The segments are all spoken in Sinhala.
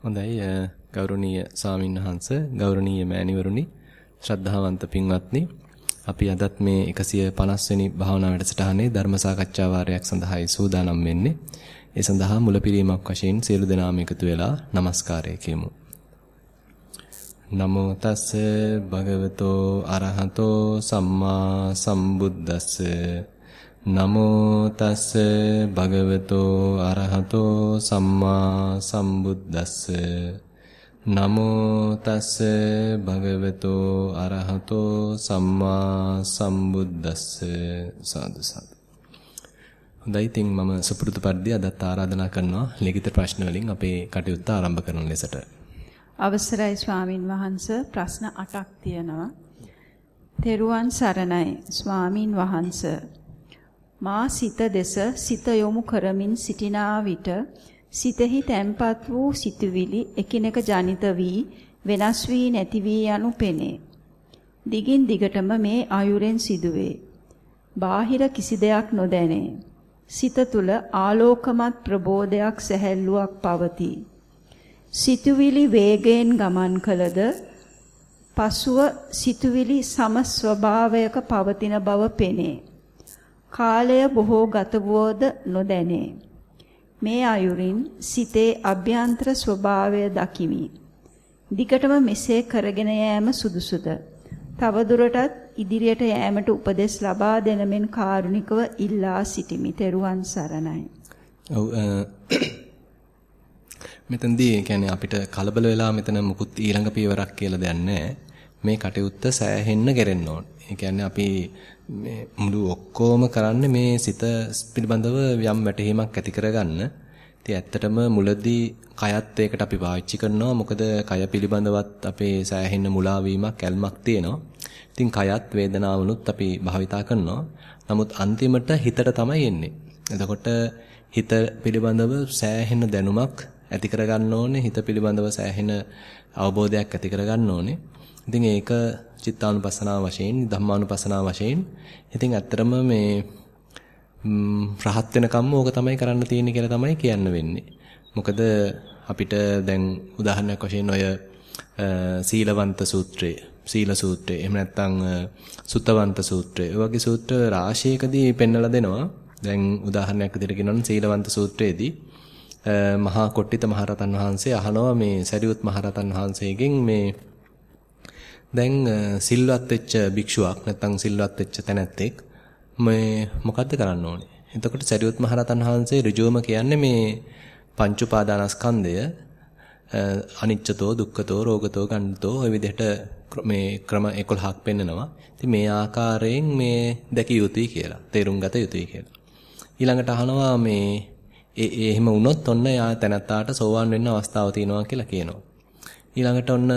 හොඳයි ගෞරවනීය ස්වාමින්වහන්ස ගෞරවනීය මෑණිවරුනි ශ්‍රද්ධාවන්ත පින්වත්නි අපි අදත් මේ 150 වෙනි භාවනා වැඩසටහනේ ධර්ම සාකච්ඡා වාරයක් සඳහායි සූදානම් වෙන්නේ. ඒ සඳහා මුලපිරීමක් වශයෙන් සියලු දෙනාම එකතු වෙලා নমස්කාරය කියමු. නමෝ තස් භගවතෝ අරහතෝ සම්මා සම්බුද්දස්ස නමෝ තස් භගවතෝ අරහතෝ සම්මා සම්බුද්දස්ස. නමෝ තස් භගවතෝ අරහතෝ සම්මා සම්බුද්දස්ස. සාදු සාදු. හොඳයි ඉතින් මම සුපුරුදු පරිදි අදත් ආරාධනා කරනවා ලිඛිත ප්‍රශ්න වලින් අපේ කටයුත්ත ආරම්භ කරන ලෙසට. අවසරයි ස්වාමින් වහන්ස ප්‍රශ්න 8ක් තියෙනවා. තෙරුවන් සරණයි ස්වාමින් වහන්සේ. මා සිත දෙස සිත යොමු කරමින් සිටිනා විට සිතෙහි තැම්පත් වූ සිතුවිලි එකිනෙක ජනිත වී වෙනස් වී නැති වී යනු පෙනේ. දිගින් දිගටම මේ ආයුරෙන් සිදුවේ. බාහිර කිසි දෙයක් නොදැනේ. සිත තුල ආලෝකමත් ප්‍රබෝධයක් සැහැල්ලුවක් පවතී. සිතුවිලි වේගයෙන් ගමන් කළද පසුව සිතුවිලි සම ස්වභාවයක පවතින බව පෙනේ. කාලය බොහෝ ගත වුවද නොදැනේ. මේ අයුරින් සිතේ අභ්‍යන්තර ස්වභාවය දකිමි. දිගටම මෙසේ කරගෙන යෑම සුදුසුද? තවදුරටත් ඉදිරියට යෑමට උපදෙස් ලබා දෙන මෙන් කාරුණිකව ඉල්ලා සිටිමි. තෙරුවන් සරණයි. ඔව් මෙතනදී කියන්නේ අපිට කලබල වෙලා මෙතන මුකුත් ඊළඟ පියවරක් කියලා දෙයක් නැහැ. මේ කටයුත්ත සෑහෙන්න කෙරෙන්න ඕන. ඒ කියන්නේ අපි මේ මුළු ඔක්කොම කරන්නේ මේ සිත පිළිබඳව යම් වැටහීමක් ඇති කරගන්න. ඉතින් ඇත්තටම මුලදී කයත් ඒකට අපි පාවිච්චි කරනවා. මොකද කය පිළිබඳවත් අපේ සෑහෙන මුලා වීමක්, ඇල්මක් තියෙනවා. ඉතින් කයත් වේදනාවනුත් අපි භාවිතා කරනවා. නමුත් අන්තිමට හිතට තමයි එන්නේ. එතකොට හිත පිළිබඳව සෑහෙන දැනුමක් ඇති කරගන්න ඕනේ. හිත පිළිබඳව සෑහෙන අවබෝධයක් ඇති කරගන්න ඕනේ. ඉතින් ඒක චිත්තානුපස්සනාව වශයෙන් ධම්මානුපස්සනාව වශයෙන් ඉතින් ඇත්තටම මේ රහත් වෙනකම්ම ඕක තමයි කරන්න තියෙන්නේ කියලා තමයි කියන්න වෙන්නේ. මොකද අපිට දැන් උදාහරණයක් වශයෙන් ඔය සීලවන්ත සූත්‍රය, සීල සූත්‍රය, එහෙම නැත්නම් සුත්තවන්ත සූත්‍රය, ඔය වගේ සූත්‍ර රාශියකදී පෙන්වලා දෙනවා. දැන් උදාහරණයක් විදිහට කියනොත් සීලවන්ත සූත්‍රයේදී මහා කොට්ටිත මහරතන් වහන්සේ අහනවා මේ සරියුත් මහරතන් වහන්සේගෙන් මේ දැන් සිල්වත් වෙච්ච භික්ෂුවක් නැත්නම් සිල්වත් වෙච්ච තැනැත්තෙක් මේ මොකද්ද කරන්න ඕනේ? එතකොට සරියුත් මහරතන් වහන්සේ ඍජුවම කියන්නේ මේ පංච උපාදානස්කන්ධය අනිච්චතෝ දුක්ඛතෝ රෝගතෝ ගණ්ඨතෝ ඔය විදිහට මේ ක්‍රම 11ක් පෙන්නනවා. ඉතින් මේ ආකාරයෙන් මේ දැකිය යුතුයි කියලා, තේරුම් ගත යුතුයි කියලා. ඊළඟට අහනවා මේ ඒ එහෙම වුණොත් ඔන්න යා තැනත්තාට සෝවාන් වෙන්න අවස්ථාව තියෙනවා කියලා කියනවා. ඊළඟට ඔන්න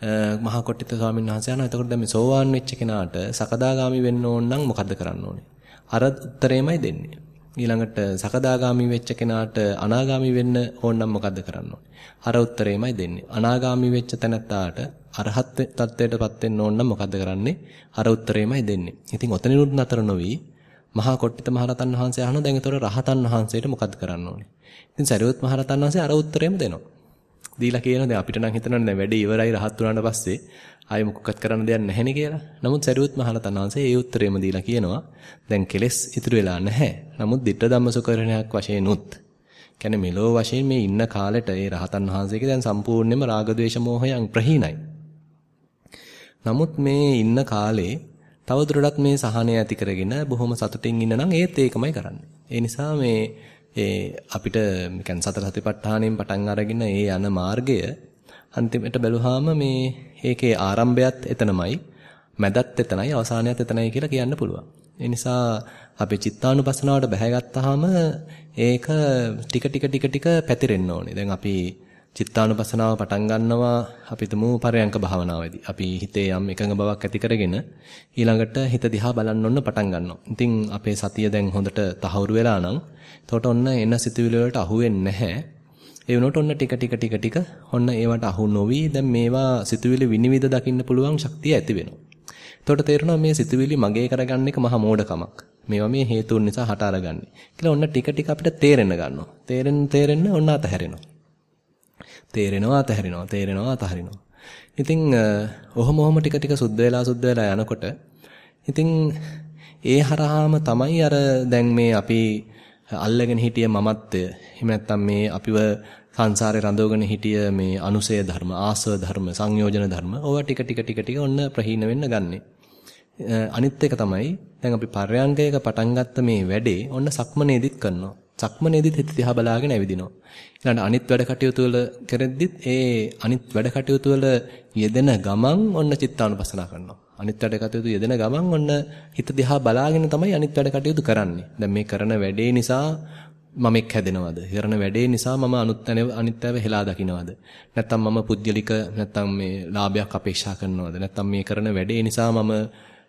මහා කොට්ටිත ස්වාමීන් වහන්සේ අහනවා එතකොට දැන් මේ සෝවාන් වෙච්ච කෙනාට සකදාගාමි වෙන්න ඕන නම් මොකද්ද කරන්න ඕනේ? අර උත්තරේමයි දෙන්නේ. ඊළඟට සකදාගාමි වෙච්ච කෙනාට අනාගාමි වෙන්න ඕන නම් මොකද්ද කරන්න ඕනේ? අර උත්තරේමයි දෙන්නේ. අනාගාමි වෙච්ච තැනත්තාට අරහත් තත්ත්වයටපත් වෙන්න ඕන නම් මොකද්ද කරන්නේ? අර උත්තරේමයි දෙන්නේ. ඉතින් ඔතනිනුත් නතර නොවි මහා කොට්ටිත මහරතන් වහන්සේ අහනවා දැන් ඒතකොට රහතන් වහන්සේට මොකද්ද කරන්න ඕනේ? ඉතින් සරියුත් මහරතන් වහන්සේ අර උත්තරේම දෙනවා. දීලා කියනවා දැන් අපිට නම් හිතනන්නේ දැන් වැඩේ ඉවරයි රහත් වුණාට පස්සේ ආයෙ මොකක්වත් කරන්න දෙයක් නැහෙනේ කියලා. නමුත් සරියුත් මහරතන් වහන්සේ ඒ උත්තරේම දීලා කියනවා දැන් කෙලෙස් ඉතුරු වෙලා නැහැ. නමුත් ditta ධම්මසුකරණයක් වශයෙන් උත්. කියන්නේ මෙලෝ වශයෙන් මේ ඉන්න කාලෙට ඒ රහතන් වහන්සේගේ දැන් සම්පූර්ණයෙන්ම රාග ద్వේෂ මෝහයන් ප්‍රහීනයි. නමුත් මේ ඉන්න කාලේ තවදුරටත් මේ සහනය ඇති කරගෙන බොහොම සතුටින් ඉන්න නම් ඒත් ඒකමයි කරන්නේ. ඒ නිසා මේ ඒ අපිට يعني සතර සතිපට්ඨානයෙන් පටන් අරගෙන ඒ යන මාර්ගය අන්තිමට බැලුවාම මේ ඒකේ ආරම්භයත් එතනමයි මැදත් එතනයි අවසානයත් එතනයි කියලා කියන්න පුළුවන්. ඒ නිසා අපි චිත්තානුපස්සනාවට බැහැගත්තාම ඒක ටික ටික ටික ටික පැතිරෙන්න ඕනේ. දැන් අපි චිත්තානුපස්සනාව පටන් ගන්නවා අපි තුමු පරයන්ක භාවනාවේදී. අපි හිතේ යම් එකඟ බවක් ඇති කරගෙන ඊළඟට හිත දිහා බලන්න ඔන්න පටන් ගන්නවා. ඉතින් අපේ සතිය දැන් හොඳට තහවුරු වෙලා නම් එතකොට ඔන්න එන සිතුවිලි වලට අහු වෙන්නේ නැහැ. ඒ වුණොත් ඔන්න ටික ටික ටික ටික ඔන්න ඒවට අහු නොවි දැන් මේවා සිතුවිලි විනිවිද දකින්න පුළුවන් ශක්තිය ඇති වෙනවා. එතකොට තේරෙනවා මේ සිතුවිලි මගේ කරගන්න එක මහා මෝඩකමක්. මේවා මේ හේතුන් නිසා හට අරගන්නේ. කියලා ඔන්න ටික ටික අපිට තේරෙන්න ගන්නවා. තේරෙන්න තේරෙන්න ඔන්න අතහැරෙනවා. තේරෙනවා අතහරිනවා තේරෙනවා අතහරිනවා. ඉතින් ඔහොම ඔහොම ටික ටික සුද්ධ වෙලා සුද්ධ වෙලා යනකොට ඉතින් ඒ හරහාම තමයි අර දැන් මේ අපි අල්ලගෙන හිටිය මමත්වය එහෙම නැත්නම් මේ අපිව සංසාරේ රඳවගෙන හිටිය මේ අනුසය ධර්ම ආසව ධර්ම සංයෝජන ධර්ම ඕවා ටික ටික ටික ටික ඔන්න ප්‍රහීන වෙන්න ගන්නෙ. අනිත් එක තමයි දැන් අපි පර්යංගයක පටන් ගත්ත මේ වැඩේ ඔන්න සක්මනේදිත් කරනවා. සක්මනේදිත් හිත දිහා බලාගෙන ඇවිදිනවා. ඊළඟ අනිත් වැඩ කටයුතු වල කරද්දිත් ඒ අනිත් වැඩ කටයුතු වල යෙදෙන ගමන් ඔන්න චිත්තානුපස්සනා කරනවා. අනිත් වැඩ කටයුතු යෙදෙන ගමන් ඔන්න හිත දිහා බලාගෙන තමයි අනිත් වැඩ කටයුතු කරන්නේ. දැන් මේ කරන වැඩේ නිසා මමෙක් හැදෙනවද? කරන වැඩේ නිසා මම අනුත්තන අනිත්‍යව හෙලා දකින්නවද? නැත්නම් මම පුද්ගලික නැත්නම් මේ ලාභයක් අපේක්ෂා කරනවද? නැත්නම් මේ කරන වැඩේ නිසා මම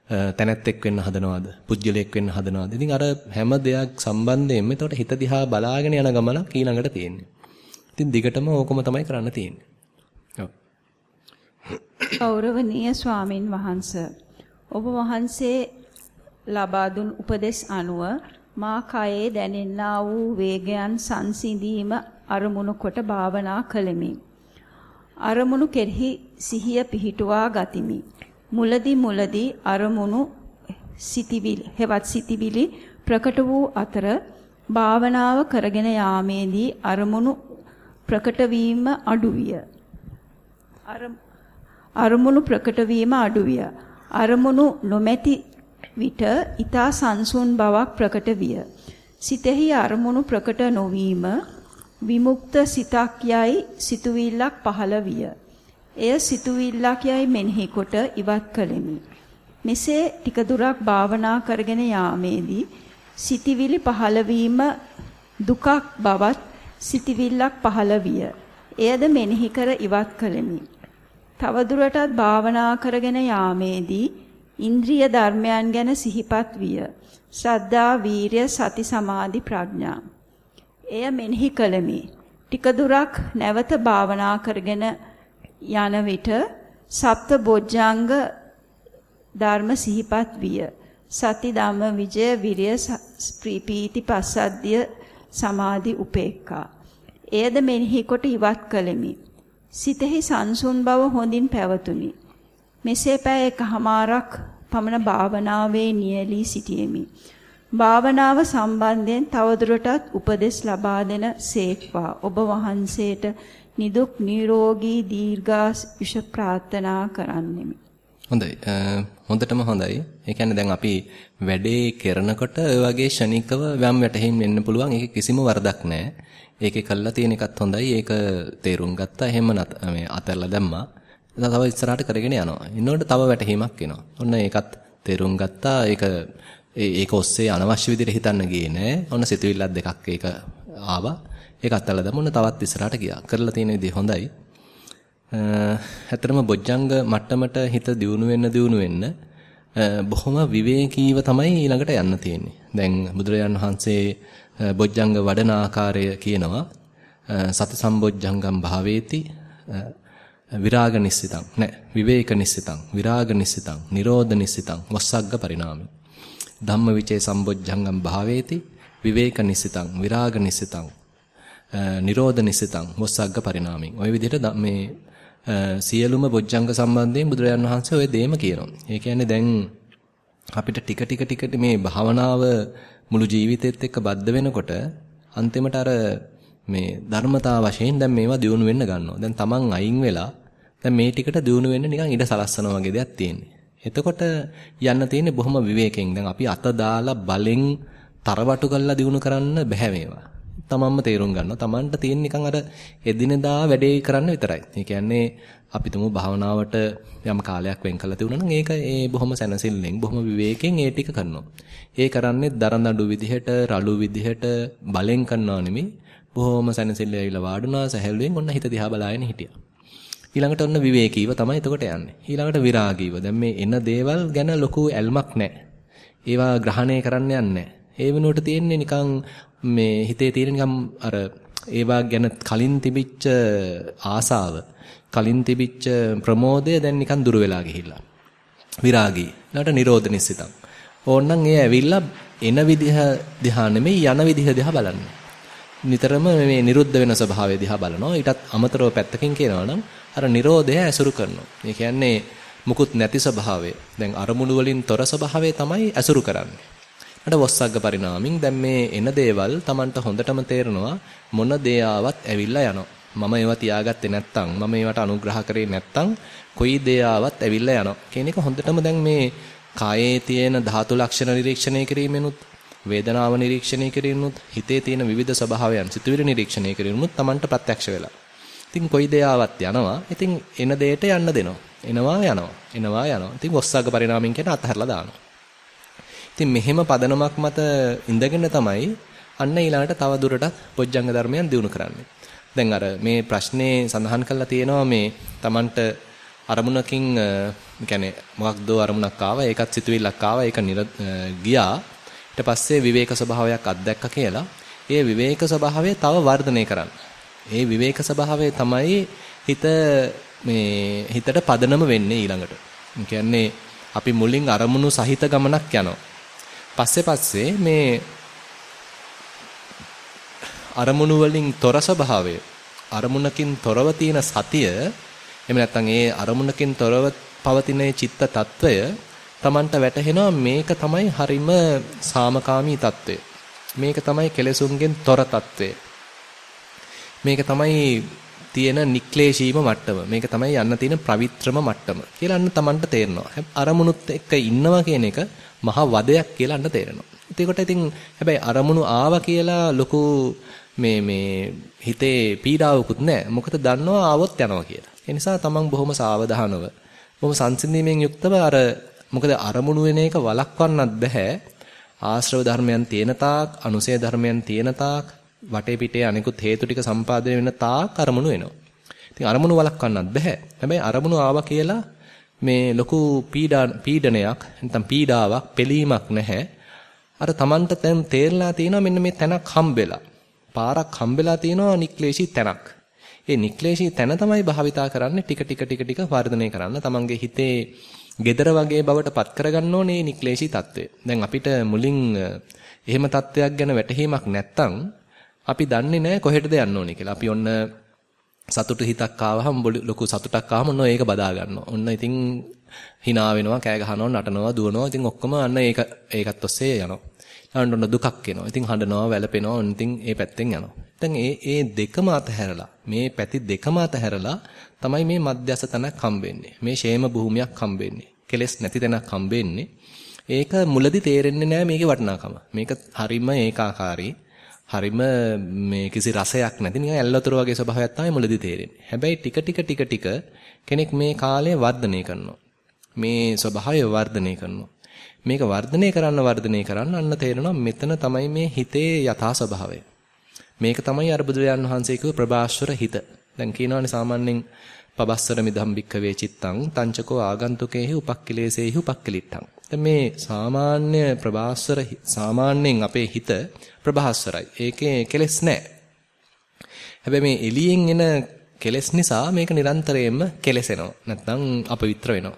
තැනැත්තෙක් වෙන්න හදනවද? පුද්ගලයෙක් වෙන්න හදනවද? ඉතින් අර හැම දෙයක් සම්බන්ධයෙන්ම එතකොට හිත දිහා බලාගෙන යන ගමනක් ඊළඟට තියෙන්නේ. ඉතින් දිගටම ඕකම තමයි කරන්න තියෙන්නේ. ඔව්. ගෞරවනීය ස්වාමින් වහන්සේ ඔබ වහන්සේ ලබා දුන් උපදෙස් අනුව මා කයේ දැනෙන්නා වූ වේගයන් සංසිඳීම අරමුණු කොට භාවනා කළෙමි. අරමුණු කෙරෙහි සිහිය පිහිටුවා ගතිමි. මුලදී මුලදී අරමුණු සිටිවිලි හෙවත් සිටිවිලි ප්‍රකට වූ අතර භාවනාව කරගෙන යාමේදී අරමුණු ප්‍රකට වීම අඩු විය. අරමුණු ප්‍රකට වීම අඩු විය. අරමුණු නොමැති විට ඊතා සංසුන් බවක් ප්‍රකට විය. සිතෙහි අරමුණු ප්‍රකට නොවීම විමුක්ත සිතක් යයි සිතුවිල්ලක් පහළ විය. එය සිතුවිල්ලක් යයි මෙනෙහි කොට ඉවත් කළෙමි. මෙසේ ටික දුරක් භාවනා කරගෙන යාමේදී සිතිවිලි පහළ වීම දුකක් බවත් සිතිවිල්ලක් පහළ විය. එයද මෙනෙහි කර ඉවත් කළෙමි. තවදුරටත් භාවනා කරගෙන යාමේදී ඉන්ද්‍රිය ධර්මයන් ගැන සිහිපත් විය. ශ්‍රද්ධා, වීරිය, සති, සමාධි, ප්‍රඥා. එය මෙනෙහි කළමි. ටික දුරක් නැවත භාවනා කරගෙන යන විට සප්ත බොජ්ජංග ධර්ම සිහිපත් විය. සති ධම්ම විජය විරිය ප්‍රීපීති පස්සද්ධිය සමාධි උපේක්ඛා. එයද මෙනෙහි කොට ඉවත් කළෙමි. සිතෙහි සංසුන් බව හොඳින් පැවතුනි. මෙසේ පැය එකහමාරක් පමණ භාවනාවේ නියැලී සිටියෙමි. භාවනාව සම්බන්ධයෙන් තවදුරටත් උපදෙස් ලබා දෙන සේක්වා ඔබ වහන්සේට නිදුක් නිරෝගී දීර්ඝායුෂ ප්‍රාර්ථනා කරන්නෙමි. හොඳයි. හොඳටම හොඳයි. ඒ කියන්නේ දැන් අපි වැඩේ කරනකොට ඔය වගේ ෂණිකව වම් වැටහින් වෙන්න පුළුවන්. ඒක කිසිම වරදක් නැහැ. ඒකේ කළා තියෙන එකත් හොඳයි. ඒක තේරුම් ගත්තා. එහෙම මේ අතල්ලා දැම්මා. තව ඉස්සරහට කරගෙන යනවා. ඉන්නකොට තව වැටහීමක් එනවා. ඔන්න ඒකත් තේරුම් ගත්තා. ඒක ඒක ඔස්සේ අනවශ්‍ය විදිහට හිතන්න ගියේ නෑ. ඔන්න සිතුවිල්ලක් දෙකක් ඒක ආවා. ඒක අත්හැරලා දැම්ම ඔන්න තවත් ඉස්සරහට ගියා. කරලා තියෙන විදිහ හොඳයි. ඇත්තටම බොජ්ජංග මට්ටමට හිත දියුණු වෙන්න දියුණු වෙන්න බොහොම විවේකීව තමයි ඊළඟට යන්න තියෙන්නේ. දැන් බුදුරජාන් වහන්සේ බොජ්ජංග වඩන ආකාරය කියනවා. සති සම්බොජ්ජංගම් භාවේති. විරාග නිස්සිතං. නෑ විවේක නිස්සිතං. විරාග නිස්සිතං. නිරෝධ නිස්සිතං. වස්සග්ග පරිණාමි ධම්මවිචේ සම්බොජ්ජංගම් භාවේති. විවේක නිස්සිතං. විරාග නිස්සිතං. නිරෝධ නිස්සිතං වස්සග්ග පරිණාමි ඔය විදිහට මේ සියලුම බොජ්ජංග සම්බන්ධයෙන් බුදුරජාන් වහන්සේ ඔය දෙයම කියනවා ඒ කියන්නේ දැන් අපිට ටික ටික ටික මේ භාවනාව මුළු ජීවිතෙත් එක්ක බද්ධ වෙනකොට අන්තිමට අර මේ ධර්මතා වශයෙන් දැන් මේවා දියුණු වෙන්න ගන්නවා. දැන් Taman අයින් වෙලා දැන් මේ ටිකට දියුණු වෙන්න නිකන් ඉඩ සලස්සනවා වගේ දෙයක් තියෙන්නේ. එතකොට යන්න තියෙන්නේ බොහොම විවේකයෙන්. දැන් අපි අත දාලා බලෙන් තරවටු කරලා දියුණු කරන්න බෑ මේවා. තමන්ම තේරුම් ගන්නවා. තමන්ට තියෙන නිකන් අර එදිනෙදා වැඩේ කරන්න විතරයි. ඒ කියන්නේ අපි තුමු භාවනාවට යම් කාලයක් වෙන් කළා තියුණා නම් ඒක ඒ බොහොම සැනසෙල්ලෙන් බොහොම විවේකයෙන් ඒ ටික කරනවා. ඒ කරන්නේ දරදඬු විදිහට, රළු විදිහට බලෙන් කරනවා නෙමෙයි. බොහොම සැනසෙල්ල ඇවිල්ලා වාඩුණා සැහැල්ලුවෙන් ඔන්න හිත දිහා බලාගෙන හිටියා. ඊළඟට ඔන්න විවේකීව තමයි එතකොට යන්නේ. ඊළඟට විරාගීව. දැන් මේ එන දේවල් ගැන ලොකු ඇල්මක් නැහැ. ඒවා ග්‍රහණය කරන්න යන්නේ ඒ වෙනුවට තියෙන්නේ නිකන් මේ හිතේ තියෙන නිකන් අර ඒවා ගැන කලින් තිබිච්ච ආසාව, කලින් තිබිච්ච ප්‍රමෝදය දැන් නිකන් දුර වෙලා ගිහිල්ලා. විරාගී. ඊළඟට නිරෝධ නිස්සිතං. ඕන්නම් ඒ ඇවිල්ලා එන විදිහ දිහා නෙමෙයි යන විදිහ දිහා බලන්න. නිතරම මේ නිරුද්ධ වෙන ස්වභාවය දිහා බලනවා. ඊටත් අමතරව පැත්තකින් කියනවා නම් අර Nirodha ඇසුරු කරනවා. ඒ කියන්නේ මුකුත් නැති ස්වභාවය. දැන් අරමුණු වලින් තොර ස්වභාවය තමයි ඇසුරු කරන්නේ. අර වස්සග්ග පරිණාමින් දැන් මේ එන දේවල් Tamanට හොඳටම තේරෙනවා මොන දේ ආවත් ඇවිල්ලා යනවා. මම ඒවා තියාගත්තේ නැත්තම් මම ඒවට අනුග්‍රහ කරේ නැත්තම් කොයි දේ ආවත් ඇවිල්ලා යනවා. කියන එක හොඳටම දැන් මේ කායේ තියෙන ධාතු ලක්ෂණ නිරීක්ෂණය කිරීමෙනුත් වේදනාව නිරීක්ෂණය කිරීමෙනුත් හිතේ තියෙන විවිධ ස්වභාවයන් සිතුවිලි නිරීක්ෂණය කිරීමෙනුත් Tamanට ප්‍රත්‍යක්ෂ වෙලා. ඉතින් කොයි දේ ආවත් යනවා. ඉතින් එන දෙයට යන්න දෙනවා. එනවා යනවා. එනවා යනවා. ඉතින් ඔස්සග්ග පරිණාමයෙන් කියන අතහැරලා දානවා. ඉතින් මෙහෙම පදනමක් මත ඉඳගෙන තමයි අන්න ඊළඟට තව දුරටත් පොජ්ජංග ධර්මයන් දිනු කරන්නේ. දැන් අර මේ ප්‍රශ්නේ සඳහන් කරලා තියෙනවා මේ Tamanට අරමුණකින් يعني මොකක්ද අරමුණක් ආවා ඒකත් සිතුවිල්ලක් ආවා ඒක ගියා ඊට පස්සේ විවේක ස්වභාවයක් අත්දැක්ක කියලා ඒ විවේක ස්වභාවය තව වර්ධනය කරන්න. ඒ විවේක ස්වභාවය තමයි හිත මේ හිතට පදනම වෙන්නේ ඊළඟට. කියන්නේ අපි මුලින් අරමුණු සහිත ගමනක් යනවා. පස්සේ පස්සේ මේ අරමුණු වලින් තොර ස්වභාවය අරමුණකින් තොරව තියෙන සතිය එහෙම නැත්නම් ඒ අරමුණකින් තොරව පවතින චිත්ත తত্ত্বය Tamanට වැටහෙනවා. මේක තමයි හරිම සාමකාමී తত্ত্বය මේක තමයි කෙලෙසුන්ගෙන් තොර తত্ত্বය මේක තමයි තියෙන නික්ලේශීම මට්ටම. මේක තමයි යන්න තියෙන පවිත්‍රම මට්ටම කියලා අන්න Tamanට තේරෙනවා. අරමුණුත් එක්ක ඉන්නවා කියන එක මහා වදයක් කියලා අන්න තේරෙනවා. ඒකට ඉතින් හැබැයි අරමුණු ආවා කියලා ලොකු මේ මේ හිතේ පීඩාවකුත් නැහැ. මොකද දන්නවා ආවොත් යනවා කියලා. ඒ නිසා තමන් බොහොම සාවධානව බොහොම සංසිඳීමෙන් යුක්තව අර මොකද අරමුණු වෙන එක වළක්වන්නත් බෑ. ආශ්‍රව ධර්මයන් තියෙන තාක්, අනුසය ධර්මයන් තියෙන තාක්, වටේ පිටේ අනිකුත් හේතු ටික සම්පාදනය වෙන තාක් අරමුණු වෙනවා. ඉතින් අරමුණු වළක්වන්නත් බෑ. හැබැයි අරමුණු ආවා කියලා මේ ලොකු පීඩා පීඩනයක් නැත්නම් පීඩාවක් පෙලීමක් නැහැ. අර Tamanට දැන් තේරලා තියෙනවා මෙන්න මේ තැනක් හම්බෙලා. පාරක් හම්බෙලා තියෙනවා නික්ලේශී තැනක්. ඒ නික්ලේශී තැන තමයි භාවිතා කරන්නේ ටික ටික ටික ටික වර්ධනය කරන්න. Tamanගේ හිතේ gedara වගේ බවට පත් කරගන්න ඕනේ නික්ලේශී తত্ত্বය. දැන් අපිට මුලින් එහෙම తত্ত্বයක් ගැන වැටහීමක් නැත්තම් අපි දන්නේ නැහැ කොහෙටද යන්න ඕනේ කියලා. අපි ඔන්න සතුටු හිතක් ආවහම ලොකු සතුටක් ආවම ඔන්න ඒක බදා ගන්නවා. ඔන්න ඉතින් hina වෙනවා, කෑ ගහනවා, නටනවා, දුවනවා. ඉතින් ඔක්කොම අන්න ඒක ඒකත් ඔස්සේ යනවා. ඊළඟට ඔන්න දුකක් එනවා. ඉතින් හඬනවා, වැළපෙනවා. ඔන්න ඉතින් ඒ පැත්තෙන් යනවා. දැන් ඒ ඒ දෙකම අතහැරලා මේ පැති දෙකම අතහැරලා තමයි මේ මධ්‍යස්ථ තැනක් හම්බෙන්නේ. මේ ෂේම භූමියක් හම්බෙන්නේ. කෙලස් නැති තැනක් හම්බෙන්නේ. ඒක මුලදි තේරෙන්නේ නැහැ මේකේ වටිනාකම. මේක හරිම ඒකාකාරී. හරිම මේ කිසි රසයක් නැති නිකන් ඇල්ලතර වගේ ස්වභාවයක් තමයි මුලදි තේරෙන්නේ. හැබැයි ටික ටික ටික ටික කෙනෙක් මේ කාලය වර්ධනය කරනවා. මේ ස්වභාවය වර්ධනය කරනවා. මේක වර්ධනය කරන්න වර්ධනය කරන්න අන්න තේරෙනවා මෙතන තමයි මේ හිතේ යථා ස්වභාවය. මේක තමයි අර බුදුරජාන් වහන්සේ කිව්ව ප්‍රභාස්වර හිත. දැන් කියනවානේ සාමාන්‍යයෙන් පබස්සර මිදම් බික්කවේ චිත්තං තංචකෝ ආගන්තුකේහි උපක්ඛිලේසේහි උපක්ඛලිට්ඨං. දැන් මේ සාමාන්‍ය ප්‍රභාස්වර සාමාන්‍යයෙන් අපේ හිත ප්‍රභාස්වරයි. ඒකේ කෙලෙස් නැහැ. හැබැයි මේ එළියෙන් එන කෙලෙස් නිසා මේක නිරන්තරයෙන්ම කෙලෙසෙනවා. නැත්නම් අපවිත්‍ර වෙනවා.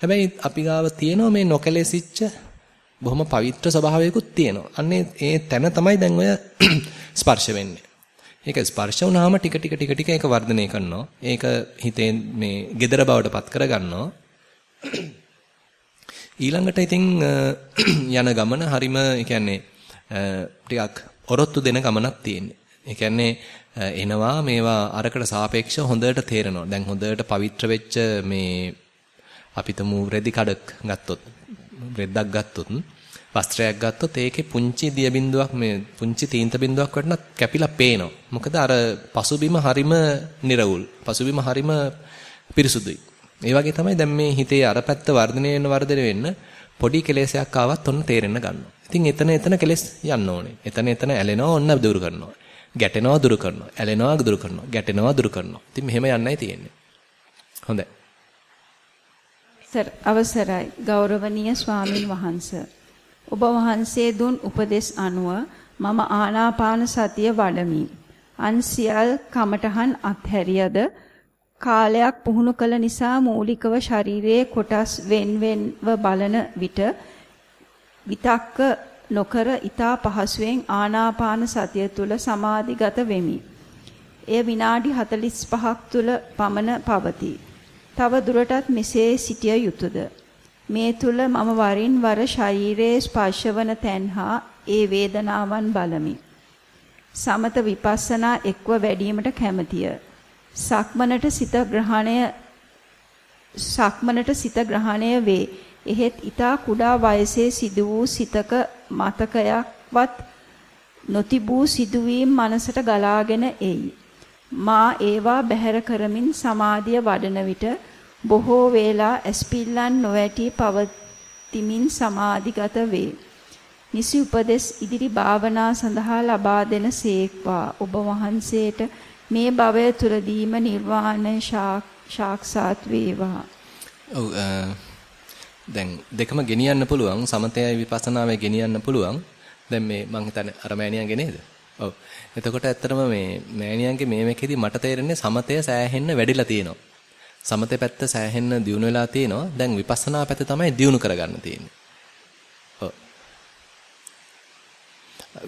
හැබැයි අපි ගාව තියෙනවා මේ නොකැලෙසිච්ච බොහොම පවිත්‍ර ස්වභාවයකුත් තියෙනවා. අන්නේ ඒ තැන තමයි දැන් ඔය ස්පර්ශ වෙන්නේ. ඒක ස්පර්ශ වුණාම ටික ටික ටික ටික ඒක වර්ධනය කරනවා. ඒක හිතේ මේ gedara බවට පත් කරගන්නවා. ඊළඟට ඉතින් යන ගමන හරිම ඒ කියන්නේ ටිකක් ඔරොත්තු දෙන ගමනක් තියෙන්නේ. ඒ කියන්නේ එනවා මේවා අරකට සාපේක්ෂව හොඳට තේරෙනවා. දැන් හොඳට පවිත්‍ර වෙච්ච මේ අපිටම රෙදි කඩක් ගත්තොත් රෙද්දක් ගත්තොත් වස්ත්‍රයක් ගත්තොත් ඒකේ පුංචි දිය බිඳුවක් මේ පුංචි තීන්ත බිඳුවක් වටනත් කැපිලා පේනවා. මොකද අර පසුබිම හරිම නිර්වුල්. පසුබිම හරිම පිරිසුදුයි. ඒ වගේ තමයි දැන් මේ හිතේ අර පැත්ත වර්ධනය වෙන වර්ධනය වෙන්න පොඩි කෙලෙසයක් ආවත් ඔන්න තේරෙන්න ගන්නවා. ඉතින් එතන එතන කෙලෙස් යන්න ඕනේ. එතන එතන ඇලෙනවා ඔන්න දුරු කරනවා. ගැටෙනවා දුරු කරනවා. ඇලෙනවා දුරු කරනවා. ගැටෙනවා දුරු කරනවා. ඉතින් මෙහෙම යන්නයි තියෙන්නේ. හොඳයි. සර් අවසරයි ගෞරවනීය ස්වාමින් වහන්සේ ඔබ වහන්සේ දුන් උපදෙස් අනුව මම ආනාපාන සතිය වඩමි. අන්සියල් කමඨහන් අත්හැරියද කාලයක් පුහුණු කළ නිසා මූලිකව ශරීරයේ කොටස් වෙන්වෙන්ව බලන විට විතක්ක නොකර ඊතා පහසුවෙන් ආනාපාන සතිය තුල සමාධිගත වෙමි. එය විනාඩි 45ක් තුල පමණ පවතී. තව දුරටත් මෙසේ සිටිය යුතුයද? මේ තුල මම වරින් වර ශරීරයේ ස්පර්ශවන තැන්හා ඒ වේදනාවන් බලමි. සමත විපස්සනා එක්ව වැඩිවීමට කැමැතිය. සක්මනට සිත ග්‍රහණය සක්මනට සිත ග්‍රහණය වේ. එහෙත් ඊතා කුඩා වයසේ සිදු වූ සිතක මතකයක්වත් නොතිබූ සිදුවීම් මනසට ගලාගෙන එයි. මා ඒවා බැහැර කරමින් සමාධිය වඩන විට බොහෝ වේලා ඇස්පිල්ලන් නොවැටි පවතිමින් සමාධිගත වේ. නිසි උපදෙස් ඉදිරි භාවනා සඳහා ලබා දෙන සේක්වා ඔබ වහන්සේට මේ භවය තුලදීම නිර්වාණය සාක්ෂාත් වේවා. ඔව් දැන් දෙකම ගෙනියන්න පුළුවන් සමතයයි විපස්සනාවයි ගෙනියන්න පුළුවන්. දැන් මේ මං හිතන්නේ අර මෑණියන්ගේ නේද? ඔව්. එතකොට ඇත්තටම මේ මෑණියන්ගේ මේ මේකෙදි මට තේරෙන්නේ සමතය සෑහෙන්න වැඩිලා තියෙනවා. සමතේ පැත්ත සෑහෙන්න දියුණු වෙලා තියෙනවා. දැන් විපස්සනා පැත්ත තමයි දියුණු කරගන්න තියෙන්නේ. ඔව්.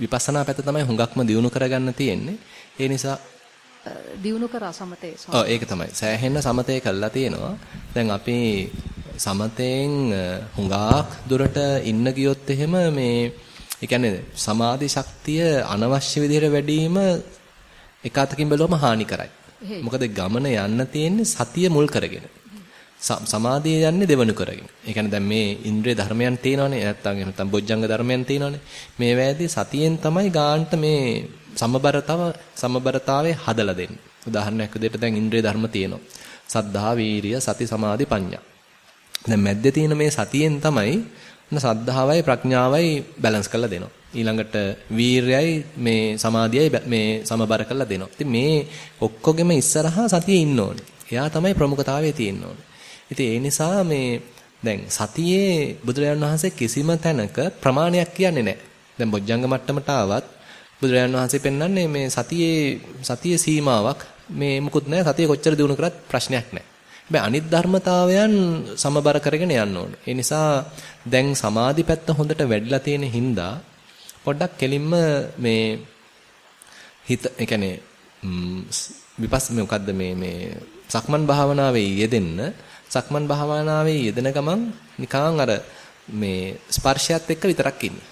විපස්සනා පැත්ත තමයි හුඟක්ම දියුණු කරගන්න තියෙන්නේ. ඒ නිසා දියුණු කරා සමතේ. ඔව් ඒක තමයි. සෑහෙන්න සමතේ කළා තියෙනවා. දැන් අපි සමතෙන් හුඟක් දුරට ඉන්න ගියොත් එහෙම මේ ඒ කියන්නේ සමාධි ශක්තිය අනවශ්‍ය විදිහට වැඩිම එක අතකින් බැලුවම හානි කරයි. මොකද ගමන යන්න තියෙන්නේ සතිය මුල් කරගෙන. සමාධිය යන්නේ දෙවනු කරගෙන. ඒ කියන්නේ දැන් මේ ඉන්ද්‍රිය ධර්මයන් තියෙනවනේ නැත්තම් නැත්තම් බොජ්ජංග ධර්මයන් තියෙනවනේ. මේ වෑදී සතියෙන් තමයි ගාන්ට මේ සමබරතාව සමබරතාවයේ හදලා දෙන්නේ. උදාහරණයක් විදිහට දැන් ඉන්ද්‍රිය ධර්ම තියෙනවා. සද්ධා, වීරිය, සති, සමාධි, ප්‍රඥා. දැන් මැද්දේ තියෙන මේ සතියෙන් තමයි සද්ධාවයි ප්‍රඥාවයි බැලන්ස් කරලා දෙනවා. ඊළඟට වීරයයි මේ සමාධියයි මේ සමබර කරලා දෙනවා. ඉතින් මේ ඔක්කොගෙම ඉස්සරහා සතියේ ඉන්න ඕනේ. එයා තමයි ප්‍රමුඛතාවයේ තියෙන්න ඕනේ. ඉතින් ඒ නිසා මේ දැන් සතියේ බුදුරජාණන් වහන්සේ කිසිම තැනක ප්‍රමාණයක් කියන්නේ නැහැ. දැන් බොජ්ජංග මට්ටමට ආවත් බුදුරජාණන් වහන්සේ පෙන්වන්නේ මේ සතියේ සතියේ සීමාවක් මේ මුකුත් නැහැ. සතිය කොච්චර දිනු කරත් ප්‍රශ්නයක් නැහැ. හැබැයි අනිත් ධර්මතාවයන් සමබර කරගෙන යන්න ඕනේ. ඒ නිසා දැන් සමාධි පැත්ත හොඳට වැඩිලා තියෙන හින්දා පොඩ්ඩක් කෙලින්ම මේ හිත ඒ කියන්නේ විපස් මොකද්ද මේ මේ සක්මන් භාවනාවේ යෙදෙන්න සක්මන් භාවනාවේ යෙදෙන ගමන් නිකං අර මේ ස්පර්ශයත් එක්ක විතරක් ඉන්නේ.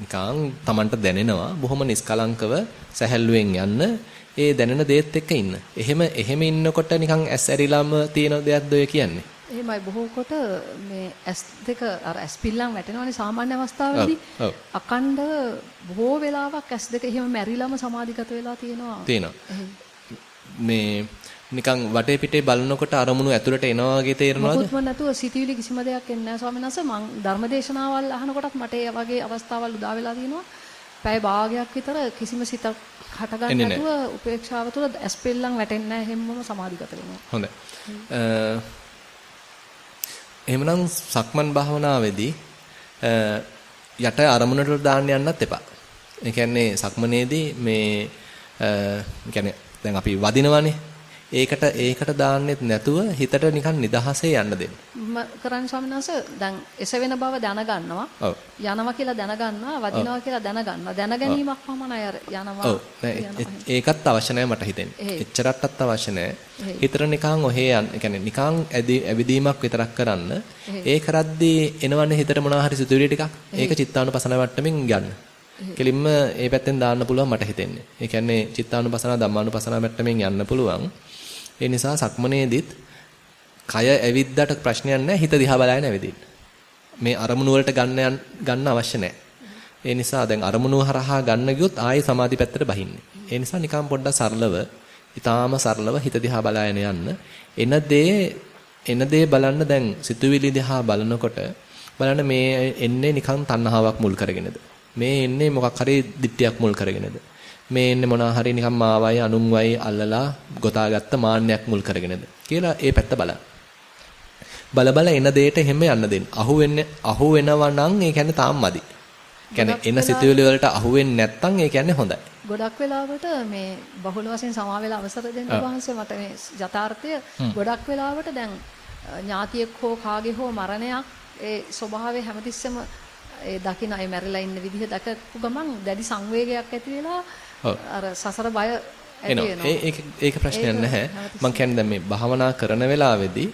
නිකං Tamanට දැනෙනවා බොහොම නිස්කලංකව සැහැල්ලුවෙන් යන්න ඒ දැනෙන දේත් එක්ක ඉන්න. එහෙම එහෙම ඉන්නකොට නිකන් ඇස් ඇරිලාම තියෙන දෙයක්ද ඔය කියන්නේ? එහෙමයි බොහෝ කොට මේ ඇස් දෙක අර ඇස් පිල්ලම් වැටෙනවනේ සාමාන්‍ය අවස්ථාවේදී අකණ්ඩ බොහෝ වෙලාවක් ඇස් දෙක එහෙම මැරිලාම සමාධිගත වෙලා තියෙනවා. තියෙනවා. මේ නිකන් වටේ පිටේ බලනකොට අරමුණු ඇතුළට එනවා වගේ තේරෙනවද? මොකොත්ම නැතුව සිතුවිලි කිසිම දෙයක් එන්නේ නැහැ ස්වාමීන් වහන්සේ. මම ධර්මදේශනාවල් අහනකොටත් මට ඒ වගේ අවස්ථාවල් උදා වෙලා තියෙනවා. පැය භාගයක් විතර කිසිම සිතක් හටගන්න නැතුව උපේක්ෂාව තුළ ඇස් පෙල්ලම් වැටෙන්නේ නැහැ හැමෝම සමාධිගත වෙනවා. හොඳයි. එහෙමනම් සක්මන් භාවනාවේදී යට අරමුණට දාන්න යන්නත් එපා. ඒ කියන්නේ සක්මනේදී මේ ඒ කියන්නේ දැන් අපි වදිනවනේ ඒකට ඒකට දාන්නෙත් නැතුව හිතට නිකන් නිදහසේ යන්න දෙන්න. මම කරන්නේ ස්වාමීන් වහන්සේ දැන් එසවෙන බව දැනගන්නවා. ඔව්. යනවා කියලා දැනගන්නවා, වදිනවා කියලා දැනගන්නවා. දැනගැනීමක් පමණයි අර යනවා. ඔව්. ඒකත් අවශ්‍ය නැහැ මට හිතෙන්නේ. එච්චරටත් අවශ්‍ය නැහැ. හිතට නිකන් ඔහේ යන්න, يعني නිකන් ඇවිදීමක් විතරක් කරන්න. ඒ කරද්දී එනවනේ හිතට මොනවා හරි සිතුවිලි ටිකක්. ඒක චිත්තානුපසන වට්ටමින් ගන්න. කෙලින්ම ඒ පැත්තෙන් දාන්න පුළුවන් මට හිතෙන්නේ. ඒ කියන්නේ චිත්තානුපසන ධම්මානුපසන මට්ටමින් යන්න පුළුවන්. ඒ නිසා සක්මනේදිත් කය ඇවිද්දට ප්‍රශ්නයක් නැහැ හිත දිහා බලාගෙන ඇවිදින්න. මේ අරමුණු වලට ගන්න ගන්න අවශ්‍ය නැහැ. ඒ නිසා දැන් අරමුණු හරහා ගන්න ගියොත් ආයේ සමාධි පැත්තට බහින්නේ. ඒ නිසා නිකන් පොඩ්ඩක් සරලව, ඊටාම සරලව හිත දිහා බලාගෙන යන්න. එන දේ එන දේ බලන්න දැන් සිතුවිලි දිහා බලනකොට බලන්න මේ එන්නේ නිකන් තණ්හාවක් මුල් කරගෙනද? මේ එන්නේ මොකක් හරි දිට්ටියක් මුල් කරගෙනද? මේ එන්නේ මොනවා හරි නිකන් මාවයි අනුන්වයි අල්ලලා ගොතාගත්ත මාන්නයක් මුල් කරගෙනද කියලා ඒ පැත්ත බලන්න. බල බල එන දෙයට හැම යන්න දෙන්න. අහු වෙන්නේ අහු වෙනවා නම් ඒ කියන්නේ තාම මදි. කියන්නේ එන සිතුවිලි වලට අහු වෙන්නේ නැත්නම් ඒ කියන්නේ හොඳයි. ගොඩක් වෙලාවට මේ බහුල වශයෙන් සමා වෙලා අවසර දෙන්න වහන්සේ මට මේ යථාර්ථය ගොඩක් වෙලාවට දැන් ඥාතියෙක් හෝ කාගේ හෝ මරණයක් ඒ ස්වභාවය හැමතිස්සෙම ඒ දකින්න ඒ මැරිලා ඉන්න විදිහ දැකපු ගමන් දැඩි සංවේගයක් ඇති වෙලා අර සසර බය වෙනවා. ඒක ඒක ප්‍රශ්නයක් නැහැ. මම කියන්නේ දැන් මේ භාවනා කරන වෙලාවේදී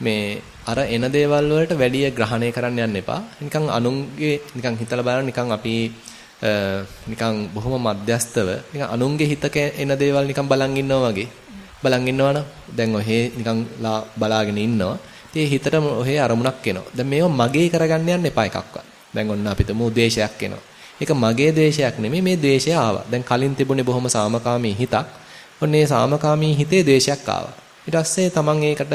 මේ අර එන දේවල් වලට වැඩි ග්‍රහණය කරන්න යන්න එපා. නිකන් අනුන්ගේ නිකන් හිතලා බලන්න නිකන් අපි නිකන් බොහොම මධ්‍යස්තව නිකන් අනුන්ගේ හිතක එන දේවල් නිකන් බලන් ඉන්නවා වගේ. බලන් ඉන්නවනම් දැන් ඔහේ නිකන් බලාගෙන ඉන්නවා. ඉතින් හිතට ඔහේ අරමුණක් එනවා. දැන් මේව මගේ කරගන්න යන්න එපා එකක්වත්. දැන් ඔන්න අපිට මූ ද්වේෂයක් එනවා. ඒක මගේ ද්වේෂයක් නෙමෙයි මේ ද්වේෂය ආවා. දැන් කලින් තිබුණේ බොහොම සාමකාමී හිතක්. ඔන්න ඒ සාමකාමී හිතේ ද්වේෂයක් ආවා. ඊට පස්සේ තමන් ඒකට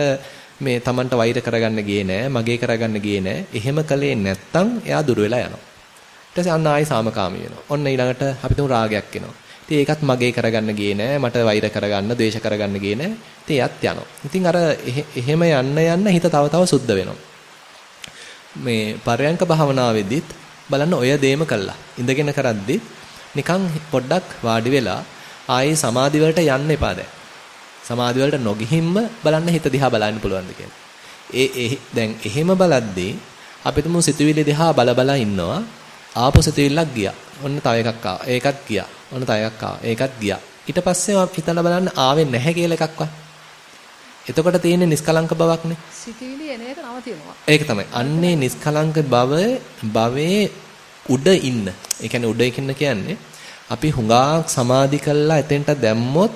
මේ තමන්ට වෛර කරගන්න ගියේ නෑ, මගේ කරගන්න ගියේ නෑ. එහෙම කළේ නැත්තම් එයා දුර වෙලා යනවා. ඊට පස්සේ අන්න ආයි සාමකාමී වෙනවා. ඔන්න ඊළඟට අපිට රාගයක් එනවා. ඉතින් ඒකත් මගේ කරගන්න ගියේ නෑ මට වෛර කරගන්න ද්වේෂ කරගන්න ගියේ නෑ ඉතින් එයත් යනවා ඉතින් අර එහෙම යන්න යන්න හිත තව තව සුද්ධ වෙනවා මේ පරයන්ක භාවනාවේදීත් බලන්න ඔය දේම කළා ඉඳගෙන කරද්දි නිකන් පොඩ්ඩක් වාඩි වෙලා ආයේ සමාධි වලට යන්න එපා දැන් සමාධි වලට නොගිහින්ම බලන්න හිත දිහා බලන්න පුළුවන්ද කියලා ඒ දැන් එහෙම බලද්දී අපිටම සිතුවිලි දිහා බල බල ඉන්නවා ආපහු සිතුවිල්ලක් ගියා ඔන්න තව එකක් ආවා ඒකත් ගියා ඔන්න තව එකක් ආවා. ඒකත් ගියා. ඊට පස්සේ හිතලා බලන්න ආවේ නැහැ කියලා එකක්වත්. එතකොට තියෙන්නේ නිස්කලංක බවක්නේ. සිතවිලි එන එක නවතිනවා. ඒක තමයි. අන්නේ නිස්කලංක බව භවයේ උඩ ඉන්න. ඒ කියන්නේ උඩ ඉන්න කියන්නේ අපි හුඟා සමාධි කළා එතෙන්ට දැම්මොත්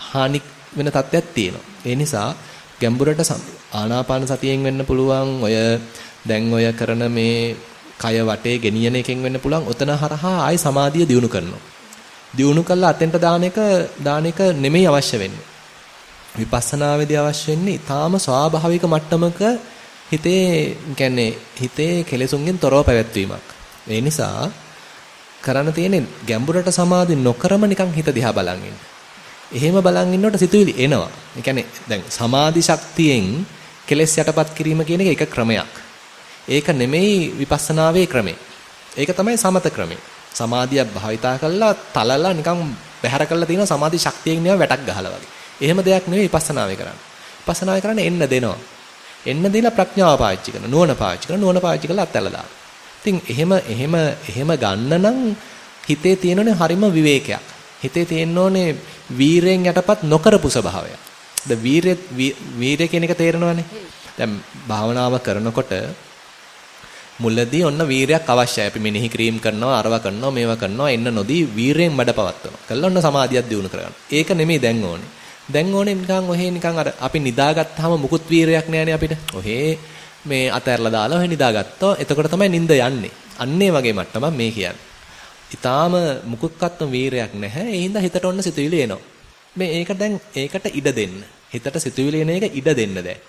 හානි වෙන තත්ත්වයක් තියෙනවා. ඒ නිසා ගැඹුරට ආනාපාන සතියෙන් වෙන්න පුළුවන් ඔය දැන් ඔය කරන මේ කය වටේ ගෙනියන එකෙන් වෙන්න පුළුවන්. ඔතන හරහා ආයි සමාධිය දියුණු කරනවා. දියුණු කළා අතෙන්ට දාන එක දාන එක නෙමෙයි අවශ්‍ය වෙන්නේ. විපස්සනාවේදී අවශ්‍ය වෙන්නේ ඊටාම ස්වාභාවික මට්ටමක හිතේ කියන්නේ හිතේ කෙලෙසුන්ගෙන් තොරව පැවැත්වීමක්. ඒ නිසා කරන්න තියෙන්නේ ගැඹුරට සමාධි නොකරම නිකන් හිත දිහා බලන් ඉන්න. එහෙම බලන් ඉන්නකොට සිතුවිලි එනවා. ඒ කියන්නේ දැන් සමාධි ශක්තියෙන් කෙලෙස් යටපත් කිරීම කියන එක එක ක්‍රමයක්. ඒක නෙමෙයි විපස්සනාවේ ක්‍රමය. ඒක තමයි සමත ක්‍රමය. සමාධියක් භාවිතා කළා තලලා නිකන් බැහැර කරලා තියෙන සමාධි ශක්තියෙන් නේව වැටක් ගහලා වගේ. එහෙම දෙයක් නෙවෙයි විපස්සනාවේ කරන්නේ. විපස්සනාවේ කරන්නේ එන්න දෙනවා. එන්න දීලා ප්‍රඥාව පාවිච්චි කරන නුවණ පාවිච්චි කරන නුවණ පාවිච්චි කරලා අත්හැරලා දාන. ඉතින් එහෙම එහෙම එහෙම ගන්න නම් හිතේ තියෙනනේ හරිම විවේකයක්. හිතේ තියෙන්න ඕනේ වීරයෙන් යටපත් නොකරපු ස්වභාවයක්. ද වීරය වීරය කියන එක තේරෙනවනේ. දැන් භාවනාව කරනකොට මුලදී ඔන්න වීරයක් අවශ්‍යයි. අපි මෙනෙහි ක්‍රීම් කරනවා, අරවා කරනවා, මේවා කරනවා, එන්න නොදී වීරයෙන් මඩ පවත්වනවා. කළා ඔන්න සමාධියක් දිනු කරගන්න. ඒක නෙමෙයි දැන් ඕනේ. දැන් ඕනේ නිකන් ඔහේ නිකන් අර අපි නිදාගත්තාම මුකුත් වීරයක් නෑනේ අපිට. ඔහේ මේ අතහැරලා දාලා ඔහේ නිදාගත්තා. එතකොට තමයි නිින්ද යන්නේ. අන්නේ වගේ මට්ටමක් මේ කියන්නේ. ඊටාම මුකුත්කත්ම වීරයක් නැහැ. ඒ හින්දා හිතට ඔන්න සිතුවිලි එනවා. මේ ඒක දැන් ඒකට ඉඩ දෙන්න. හිතට සිතුවිලි එන එක ඉඩ දෙන්න දැන්.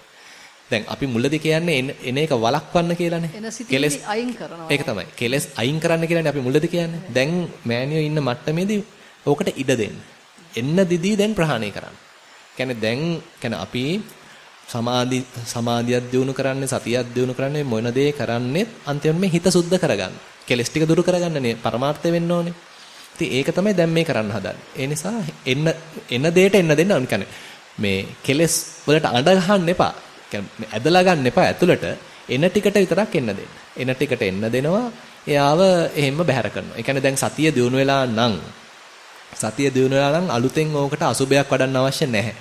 දැන් අපි මුලදී කියන්නේ එන එක වළක්වන්න කියලානේ. කෙලස් අයින් කරනවා. ඒක තමයි. කෙලස් අයින් කරන්න කියලානේ අපි මුලදී කියන්නේ. දැන් මෑනියෝ ඉන්න මට්ටමේදී ඕකට ඉඩ දෙන්න. එන්න දිදී දැන් ප්‍රහාණය කරන්න. කියන්නේ දැන් කියන්නේ අපි සමාධි සමාධියක් දිනු කරන්නේ සතියක් දිනු කරන්නේ මොන දේ කරන්නේ අන්තිමට මේ හිත සුද්ධ කරගන්න. කෙලස් ටික දුරු කරගන්නනේ පරමාර්ථය වෙන්න ඕනේ. ඉතින් ඒක තමයි දැන් මේ කරන්න හදන්නේ. ඒ නිසා එන්න එන දෙයට එන්න දෙන්න ඕනේ. මේ කෙලස් වලට අඬ ගහන්න එපා. කියන්නේ ඇදලා ගන්න එපා ඇතුළට එන ටිකට විතරක් එන්න දෙන්න. එන ටිකට එන්න දෙනවා. එයාව එහෙම්ම බැහැර කරනවා. ඒ කියන්නේ දැන් සතිය දිනු වෙලා නම් සතිය දිනු වෙලා නම් අලුතෙන් ඕකට අසුබයක් වඩන්න අවශ්‍ය නැහැ.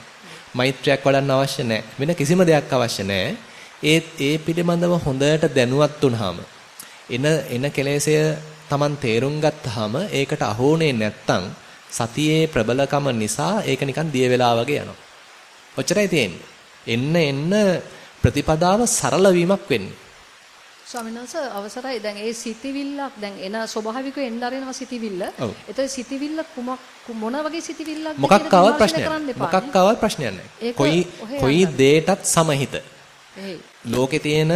මෛත්‍රයක් වඩන්න අවශ්‍ය නැහැ. වෙන කිසිම දෙයක් අවශ්‍ය නැහැ. ඒ ඒ පිළිබඳව හොඳට දැනුවත් වුනහම එන එන කෙලෙසය Taman තේරුම් ගත්තාම ඒකට අහෝනේ නැත්තම් සතියේ ප්‍රබලකම නිසා ඒක නිකන් දිය වෙලා වගේ යනවා. ඔච්චරයි තියෙන්නේ. එන්න එන්න ප්‍රතිපදාව සරල වීමක් වෙන්නේ. ස්වාමීන් වහන්සේ අවසරයි දැන් ඒ සිතිවිල්ලක් දැන් එන ස්වභාවිකව එන්න ආරෙනවා සිතිවිල්ල. එතකොට සිතිවිල්ල කුමක් මොන වගේ සිතිවිල්ලක්ද මොකක් ආවත් ප්‍රශ්නයක්. මොකක් ආවත් ප්‍රශ්නයක් නැහැ. කොයි කොයි දෙයටත් සමහිත. ලෝකේ තියෙන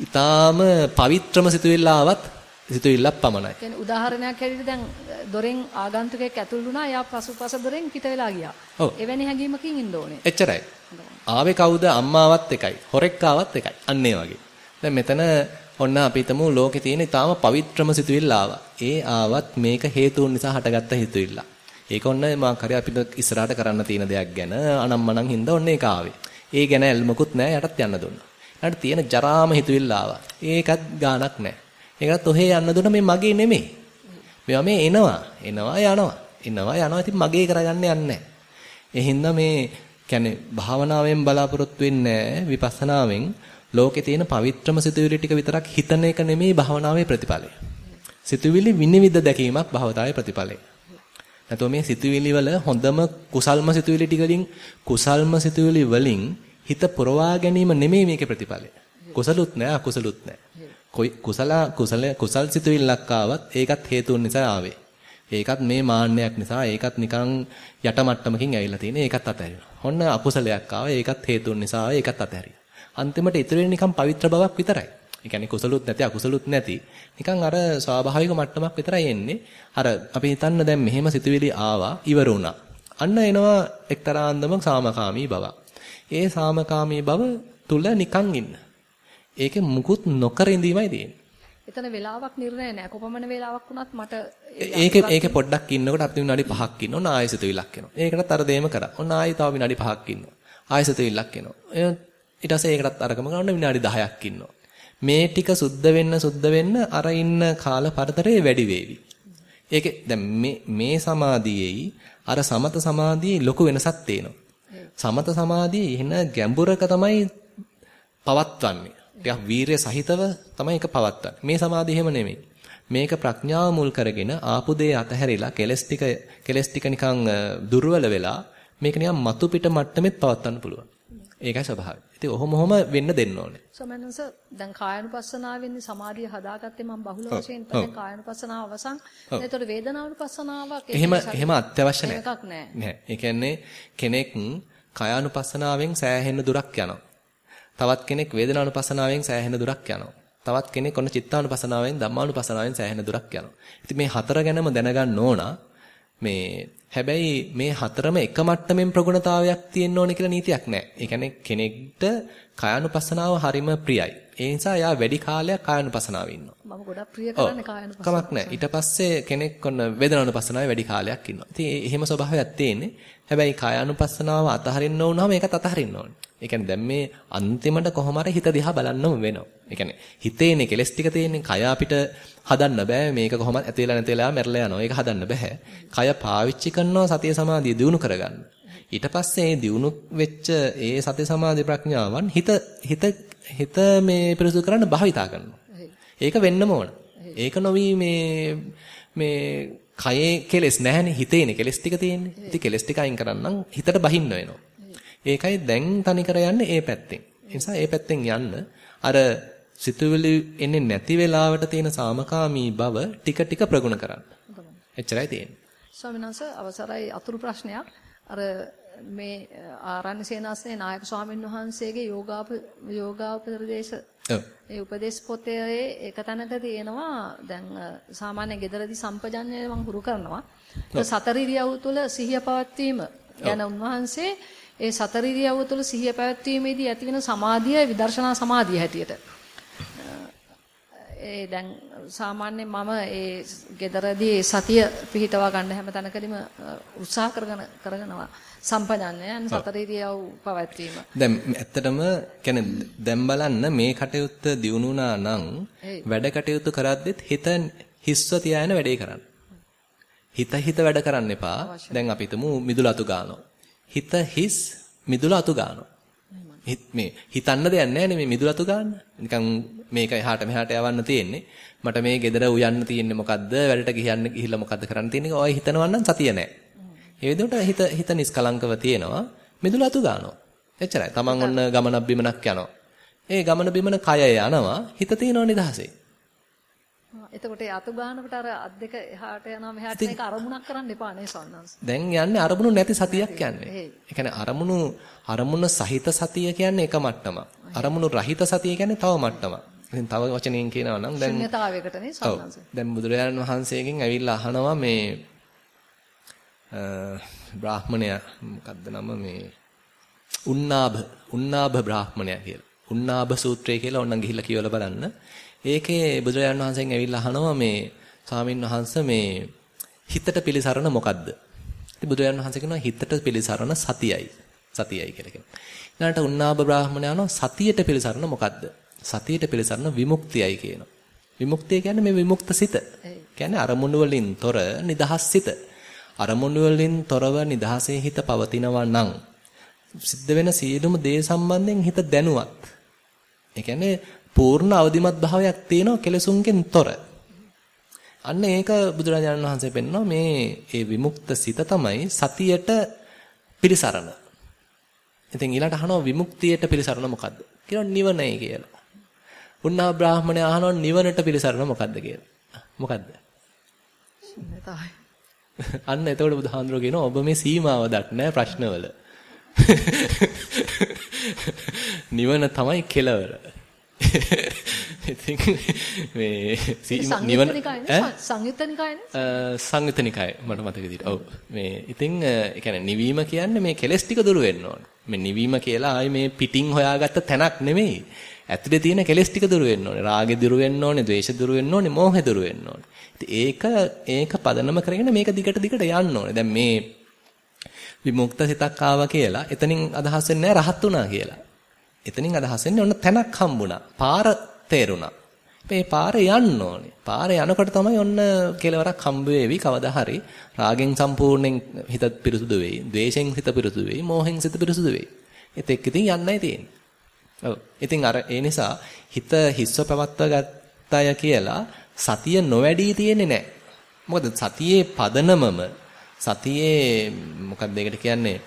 ඊටාම පවිත්‍රම සිතුවිල්ල ආවත් සිතුවිල්ලක් පමණයි. කියන්නේ උදාහරණයක් හැටියට දැන් දොරෙන් ආගන්තුකයෙක් ඇතුල් වුණා එයා පසුපස දොරෙන් පිට වෙලා ගියා. එවැනි හැඟීමකින් ඉන්න ඕනේ. එච්චරයි. ආවේ කවුද අම්මාවත් එකයි හොරෙක් ආවත් එකයි අන්න ඒ වගේ දැන් මෙතන ඔන්න අපි හිතමු ලෝකේ තියෙන ඊටාම පවිත්‍රම සිතුවිල්ල ආවා ඒ ආවත් මේක හේතුන් නිසා හටගත්ත හිතුවිල්ල ඒක ඔන්න මා කරේ අපිට ඉස්සරහට කරන්න තියෙන දෙයක් ගැන අනම්මනම් හින්දා ඔන්න ඒක ආවේ ඒ ගැන ඇල්මකුත් නැහැ යටත් යන්න දුන්නා ඊට තියෙන ජරාම හිතුවිල්ල ආවා ඒකත් ගාණක් නැහැ ඒකත් ඔහේ යන්න දුන්න මේ මගේ නෙමෙයි. මේවා මේ එනවා. එනවා යනවා. එනවා යනවා. ඉතින් මගේ කරගන්න යන්නේ නැහැ. ඒ හින්දා මේ කියන්නේ භාවනාවෙන් බලාපොරොත්තු වෙන්නේ විපස්සනාවෙන් ලෝකේ තියෙන පවිත්‍රම සිතුවිලි ටික විතරක් හිතන එක නෙමෙයි භාවනාවේ ප්‍රතිඵලය. සිතුවිලි විනිවිද දැකීමක් භාවතාවේ ප්‍රතිඵලය. නැතෝ මේ සිතුවිලි වල හොඳම කුසල්ම සිතුවිලි ටික වලින් කුසල්ම සිතුවිලි වලින් හිත පුරවා ගැනීම නෙමෙයි මේකේ ප්‍රතිඵලය. කුසලුත් නැහැ අකුසලුත් නැහැ. කොයි කුසල කුසල කුසල් සිතුවිල්ලක් ආවත් ඒකත් හේතුන් නිසා ආවේ. ඒකත් මේ මාන්නයක් නිසා ඒකත් නිකන් යට මට්ටමකින් ඇවිල්ලා තියෙන ඒකත් අතහැරිනවා. ඔන්න අකුසලයක් ආවා ඒකත් හේතුන් නිසා ආවේ ඒකත් අතහැරියා. අන්තිමට ඉතුරු වෙන්නේ නිකන් පවිත්‍ර බවක් විතරයි. ඒ කියන්නේ කුසලුත් නැති අකුසලුත් නැති නිකන් අර ස්වාභාවික මට්ටමක් විතරයි එන්නේ. අර අපි හිතන්න දැන් මෙහෙම සිතුවිලි ආවා ඉවර වුණා. අන්න එනවා එක්තරා අන්දමක සාමකාමී බව. ඒ සාමකාමී බව තුල නිකන් ඉන්න. ඒකේ මුකුත් නොකර ඉඳීමයි තියෙන්නේ. එතන වෙලාවක් නිර්ණය නැහැ. කොපමණ වෙලාවක් වුණත් මට ඒකේ ඒකේ පොඩ්ඩක් ඉන්නකොට අපි විනාඩි 5ක් ඉන්නවා. ඔන්න ආයෙ සිතුවිල්ලක් එනවා. ඒකටත් අර දෙයම කරා. ඔන්න ආයෙ තව විනාඩි 5ක් ඉන්නවා. ආයෙ සිතුවිල්ලක් එනවා. ඊට පස්සේ ඒකටත් අරගම ගන්න විනාඩි 10ක් ඉන්නවා. මේ ටික සුද්ධ වෙන්න සුද්ධ වෙන්න අර ඉන්න කාල පරතරේ වැඩි වේවි. ඒකේ දැන් මේ මේ සමාධියේයි අර සමත සමාධියේ ලොකු වෙනසක් තියෙනවා. සමත සමාධියේ එන ගැඹුරක තමයි පවත්වන්නේ. ටිකක් වීරිය සහිතව තමයි ඒක පවත්වන්නේ. මේ සමාධිය එහෙම නෙමෙයි. මේක ප්‍රඥාව මුල් කරගෙන ආපු දේ අතහැරිලා කෙලස් ටික කෙලස් ටික නිකන් දුර්වල වෙලා මේක නිකන් මතු පිට මට්ටමෙත් පවත්වන්න පුළුවන්. ඒකයි ස්වභාවය. ඉතින් ඔහොම ඔහොම වෙන්න දෙන්න ඕනේ. සමනස දැන් කායනුපස්සනාවෙන්නේ සමාධිය හදාගත්තේ මම බහුල වශයෙන් තමයි කායනුපස්සනාව අවසන්. එතකොට වේදනානුපස්සනාවක් එහෙම එහෙම අත්‍යවශ්‍ය නැහැ. නැහැ. ඒ කියන්නේ කෙනෙක් කායानुපස්සනාවෙන් සෑහෙන දුරක් යනවා. තවත් කෙනෙක් වේදනානුපස්සනාවෙන් සෑහෙන දුරක් යනවා. තවත් කෙනෙක් ඔන්න චිත්තානුපස්සනාවෙන් ධම්මානුපස්සනාවෙන් සෑහෙන දුරක් යනවා. ඉතින් මේ හතර ගැනම දැනගන්න ඕන මේ හැබැයි මේ හතරම එක මට්ටමින් ප්‍රගුණතාවයක් තියෙන්න ඕනේ කියලා නීතියක් නැහැ. ඒ කියන්නේ කෙනෙක්ට කායानुපස්සනාව හරිම ප්‍රියයි. ඒ නිසා යා වැඩි කාලයක් කායනුපසනාවේ ඉන්නවා. මම ගොඩක් ප්‍රිය කරන්නේ කායනුපසනාව. කමක් නැහැ. ඊට පස්සේ කෙනෙක් ඔන්න වේදනානුපසනාවේ වැඩි කාලයක් ඉන්නවා. ඉතින් එහෙම ස්වභාවයක් තියෙන්නේ. හැබැයි කායනුපසනාව අතහරින්න වුණාම ඒකත් අතහරින්න ඕනේ. ඒ කියන්නේ දැන් මේ අන්තිමට කොහොම හරි හිත දිහා බලන්නම වෙනවා. ඒ කියන්නේ හිතේනේ කෙලස් ටික තියෙන්නේ. කය අපිට හදන්න බෑ. මේක කොහොමද ඇතේලා නැතේලා මැරලා යනවා. ඒක හදන්න බෑ. කය පාවිච්චි කරනවා සතිය සමාධිය දියුණු කරගන්න. ඊට පස්සේ ඒ දියුණු වෙච්ච ඒ සති සමාධි ප්‍රඥාවන් හිත හිත හිත මේ පිරිසුදු කරන්න භාවිතා කරනවා. ඒක වෙන්නම ඕන. ඒක නොවි මේ මේ කයේ කෙලස් නැහැනේ හිතේනේ කෙලස් ටික තියෙන්නේ. ඉතින් කෙලස් ටික අයින් කරන්නම් හිතට බහින්න වෙනවා. ඒකයි දැන් තනිකර යන්නේ ඒ පැත්තෙන්. ඒ නිසා ඒ පැත්තෙන් යන්න අර සිතුවිලි එන්නේ නැති වෙලාවට තියෙන සාමකාමී බව ටික ටික ප්‍රගුණ කරන්න. එච්චරයි තියෙන්නේ. ස්වාමීන් වහන්සේ අවසරයි අතුරු ප්‍රශ්නයක්. අර මේ ආරණ්‍ය සේනාසනේ නායක ස්වාමීන් වහන්සේගේ යෝගාප යෝගාපදේශ ඒ උපදේශ පොතේ එක තැනක තියෙනවා දැන් සාමාන්‍ය gederadi සම්පජන්‍ය මම හුරු කරනවා. සතර ඉරියව් තුළ සිහිය පවත්වීම යන උන්වහන්සේ ඒ සතර ඉරියව්ව තුළ සිහිය පැවැත්වීමේදී ඇතිවෙන සමාධිය විදර්ශනා සමාධිය හැටියට. ඒ දැන් සාමාන්‍යයෙන් මම ඒ gederදී සතිය පිහිටවා ගන්න හැම තැනකදීම උත්සාහ කරගෙන කරගෙනවා සම්පජාන්නයන් සතර ඉරියව් පවත්වීම. දැන් ඇත්තටම කියන්නේ දැන් බලන්න මේ කටයුත්ත දියුණුනා නම් වැඩ කටයුතු කරද්දිත් හිත හිස්ව තියාගෙන වැඩේ කරන්න. හිත හිත වැඩ කරන්න එපා. දැන් අපි හිතමු මිදුල අතු ගන්නවා. හිත හිස් මිදුල අතු ගන්නවා. මේ හිතන්න දෙයක් නැහැ මේ මිදුල අතු ගන්න. නිකන් මේක එහාට මෙහාට යවන්න තියෙන්නේ. මට මේ gedara උයන්න තියෙන්නේ මොකද්ද? වැඩට ගියන්න ගිහිල්ලා මොකද්ද කරන්න තියෙන්නේ? ඔය හිතනවා නම් සතිය නැහැ. ඒ විදිහට හිත හිත නිස්කලංකව තියෙනවා. මිදුල අතු ගන්නවා. එච්චරයි. Taman ඔන්න ගමනක් බිමනක් යනවා. ඒ ගමන බිමන කය යනවා. හිත තියෙනවා නිදහසේ. එතකොට ඒ අතු ගන්නකොට අර අත් දෙක එහාට යනවා මෙහාට මේක අරමුණක් කරන්න එපා නේ සන්නංශ. දැන් යන්නේ අරමුණු නැති සතියක් යන්නේ. ඒ කියන්නේ අරමුණු අරමුණ සහිත සතිය කියන්නේ එක මට්ටමක්. අරමුණු රහිත සතිය කියන්නේ තව මට්ටමක්. ඉතින් තව වචනයෙන් කියනවා නම් දැන් ශුන්‍යතාවයකට නේ සන්නංශ. දැන් බුදුරජාණන් වහන්සේගෙන් ඇවිල්ලා අහනවා මේ බ්‍රාහ්මණයා මොකද්ද නම මේ උන්නාභ උන්නාභ බ්‍රාහ්මණයා කියලා. උන්නාභ සූත්‍රය කියලා ඕනනම් ගිහිල්ලා කියවලා බලන්න. ඒකේ බුදුරජාණන් වහන්සේගෙන් ඇවිල්ලා අහනවා මේ ස්වාමින් වහන්සේ මේ හිතට පිළිසරණ මොකද්ද? ඉතින් බුදුරජාණන් වහන්සේ කියනවා හිතට පිළිසරණ සතියයි. සතියයි කියලා කියනවා. ඊළඟට උන්නාබ බ්‍රාහ්මණයා අහනවා සතියට පිළිසරණ මොකද්ද? සතියට පිළිසරණ විමුක්තියයි කියනවා. විමුක්තිය කියන්නේ මේ විමුක්ත සිත. කියන්නේ අරමුණු වලින් තොර නිදහස් සිත. අරමුණු වලින් තොරව නිදහසේ හිත පවතිනවා නම් සිද්ධ වෙන සියලුම දේ සම්බන්ධයෙන් හිත දැනුවත්. ඒ කියන්නේ පූර්ණ අවදිමත් භාවයක් තියෙනවා කෙලසුන්ගෙන් තොර. අන්න ඒක බුදුරජාණන් වහන්සේ පෙන්වනවා මේ ඒ විමුක්ත සිත තමයි සතියට පිළිසරණ. ඉතින් ඊළඟට අහනවා විමුක්තියට පිළිසරණ මොකද්ද? කියනවා නිවනයි කියලා. උන්නා බ්‍රාහමණය අහනවා නිවනට පිළිසරණ මොකද්ද කියලා. මොකද්ද? අන්න එතකොට බුදුහාඳුරෝ කියනවා ඔබ මේ සීමාව දක්නෑ ප්‍රශ්නවල. නිවන තමයි කෙලවර. ඉතින් මේ නිවන සංයුත්තනිකායනේ සංයුත්තනිකාය මට මතක විදිහට. ඔව්. මේ ඉතින් ඒ කියන්නේ නිවීම කියන්නේ මේ කෙලස් ටික දුරු වෙන්න ඕන. මේ නිවීම කියලා ආයි මේ පිටින් හොයාගත්ත තැනක් නෙමෙයි. ඇතුලේ තියෙන කෙලස් ටික දුරු වෙන්න ඕනේ. රාගෙ දුරු වෙන්න ඕනේ, ද්වේෂ දුරු වෙන්න ඕනේ, මෝහෙ දුරු වෙන්න ඕනේ. ඒක ඒක පදනම කරගෙන මේක දිගට දිගට යන්න ඕනේ. දැන් මේ විමුක්ත සිතක් ආවා කියලා එතනින් අදහස් වෙන්නේ නැහැ රහත් වුණා කියලා. එතනින් අදහස් වෙන්නේ ඔන්න තැනක් හම්බුණා. පාර තේරුණා. මේ පාරේ යන්න ඕනේ. පාරේ යනකොට තමයි ඔන්න කෙලවරක් හම්බ වෙවි කවදා හරි. රාගෙන් සම්පූර්ණයෙන් හිත පිරිසුදු වෙයි. ද්වේෂෙන් හිත පිරිසුදු වෙයි. මෝහෙන් හිත පිරිසුදු වෙයි. ඒත් එක්ක ඉතින් යන්නයි තියෙන්නේ. ඔව්. ඉතින් අර ඒ නිසා හිත හිස්ව පවත්ව ගත්තය කියලා සතිය නොවැඩී තියෙන්නේ නැහැ. මොකද සතියේ පදනමම සතියේ මොකක්ද ඒකට කියන්නේ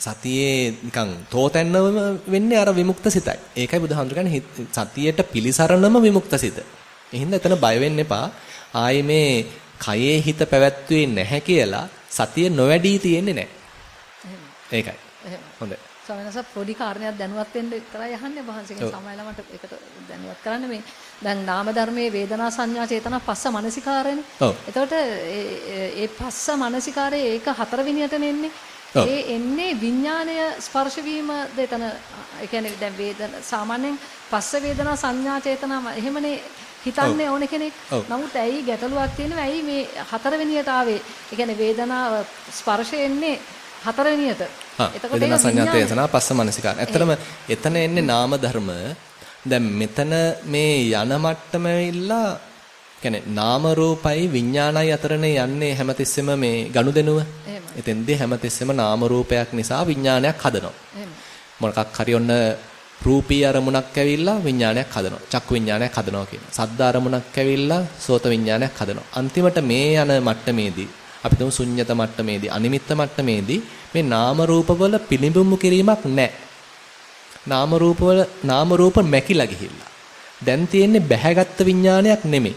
සතියේ නිකන් තෝතැන්නවම වෙන්නේ අර විමුක්ත සිතයි. ඒකයි බුදුහාමුදුර කියන්නේ සතියට පිලිසරණම විමුක්ත සිත. එහෙනම් එතන බය වෙන්න එපා. ආයේ මේ කයේ හිත පැවැත්වුවේ නැහැ කියලා සතිය නොවැඩී තියෙන්නේ නැහැ. ඒකයි. හොඳයි. ස්වාමීනස පොඩි කාරණයක් දැනුවත් වෙන්න විතරයි අහන්නේ වහන්සේගෙන් සමහරවිට මට ඒකට දැනුවත් කරන්න මේ දැන් නාම ධර්මයේ වේදනා සංඥා චේතනා පස්ස මනසිකාරයනේ. එතකොට ඒ පස්ස මනසිකාරයේ ඒක හතරවෙනියටනේ එන්නේ. ඒ එන්නේ විඥාණය ස්පර්ශ වීමද එතන ඒ කියන්නේ දැන් වේදන සාමාන්‍යයෙන් පස්ස වේදනා සංඥා චේතනා එහෙමනේ හිතන්නේ ඕන කෙනෙක්. නමුත් ඇයි ගැටලුවක් තියෙනවා? ඇයි මේ හතරවෙනියට ආවේ? ඒ කියන්නේ වේදනාව ස්පර්ශ එන්නේ හතරවෙනියට. එතකොට වේදනා සංඥා චේතනා පස්ස මනසිකාර. ඇත්තටම එතන එන්නේ නාම ධර්ම. දැන් මෙතන මේ යන මට්ටම ඉල්ලා කියන්නේ නාම රූපයි විඥානයි අතරනේ යන්නේ හැමතිස්සෙම මේ ගනුදෙනුව. එතෙන්දී හැමතිස්සෙම නාම රූපයක් නිසා විඥානයක් හදනවා. මොකක් හරි ඔන්න රූපී අරමුණක් ඇවිල්ලා විඥානයක් හදනවා. චක්කු විඥානයක් හදනවා කියන. සද්ද අරමුණක් ඇවිල්ලා සෝත විඥානයක් හදනවා. අන්තිමට මේ යන මට්ටමේදී අපි තුමු ශුන්්‍යත මට්ටමේදී අනිමිත්ත මට්ටමේදී මේ නාම රූපවල පිළිඹුමු කිරීමක් නැහැ. නාම රූපවල නාම රූප මැකිලා ගිහිල්ලා. දැන් තියෙන්නේ බැහැගත් විඥානයක් නෙමෙයි.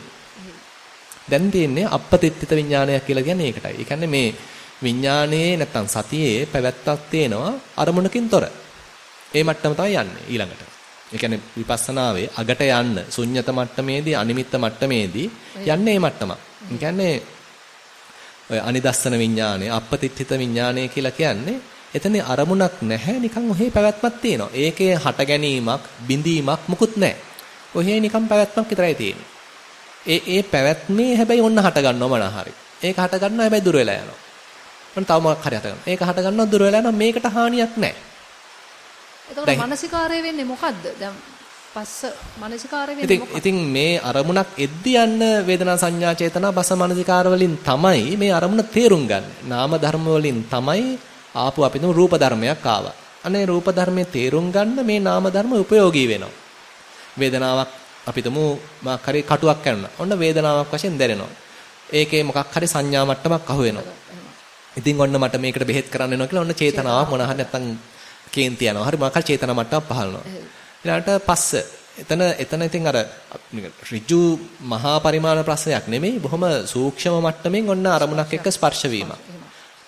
දැන් තියෙන්නේ අපපතිත්ත්‍ිත විඥානයක් කියලා කියන්නේ ඒකටයි. ඒ කියන්නේ මේ විඥානයේ නැත්තම් සතියේ පැවැත්මක් තේනවා අරමුණකින් තොර. ඒ මට්ටම තමයි යන්නේ ඊළඟට. ඒ කියන්නේ විපස්සනාවේ අගට යන්න ශුන්්‍යත මට්ටමේදී අනිමිත්ත මට්ටමේදී යන්නේ මේ මට්ටම. ඒ කියන්නේ ඔය අනිදස්සන විඥානය, අපපතිත්ථිත විඥානය කියලා කියන්නේ එතන අරමුණක් නැහැ නිකන් ඔහේ පැවැත්මක් තියෙනවා. ඒකේ හට ගැනීමක්, බිඳීමක් මුකුත් නැහැ. ඔහේ නිකන් පැවැත්මක් විතරයි තියෙන්නේ. ඒ ඒ පැවැත්මේ හැබැයි ඔන්න හට ගන්නව මොනවා හරි. ඒක හට ගන්නවා හැබැයි දුර වෙලා යනවා. ඔන්න තව මොකක් හරි හට ගන්නවා. ඒක හට ගන්නවා දුර වෙලා යනවා මේකට හානියක් නැහැ. එතකොට මානසිකාරය වෙන්නේ මොකද්ද? දැන් පස්ස මානසිකාරය වෙන්නේ මොකක්ද? ඉතින් මේ අරමුණක් එද්දි යන්න වේදනා සංඥා චේතනා බස මානසිකාර වලින් තමයි මේ අරමුණ තේරුම් ගන්න. නාම ධර්ම වලින් තමයි ආපු අපිටම රූප ධර්මයක් ආවා. අනේ රූප ධර්මයේ තේරුම් ගන්න මේ නාම ධර්ම උපයෝගී වෙනවා. වේදනාවක් අපි තුමු මොකක් හරි කටුවක් කරනවා. ඔන්න වේදනාවක් වශයෙන් දැනෙනවා. ඒකේ මොකක් හරි සංඥා මට්ටමක් අහු වෙනවා. ඉතින් ඔන්න මට මේකට බෙහෙත් කරන්න වෙනවා කියලා ඔන්න චේතනාවක් මොන හරි නැත්තම් කේන්ති යනවා. හරි මොකක් හරි චේතනා මට්ටමක් පහළනවා. ඊළඟට පස්ස. එතන එතන ඉතින් අර ඍජු මහා පරිමාණ ප්‍රශ්නයක් නෙමෙයි බොහොම සූක්ෂම මට්ටමින් ඔන්න අරමුණක් එක්ක ස්පර්ශ වීමක්.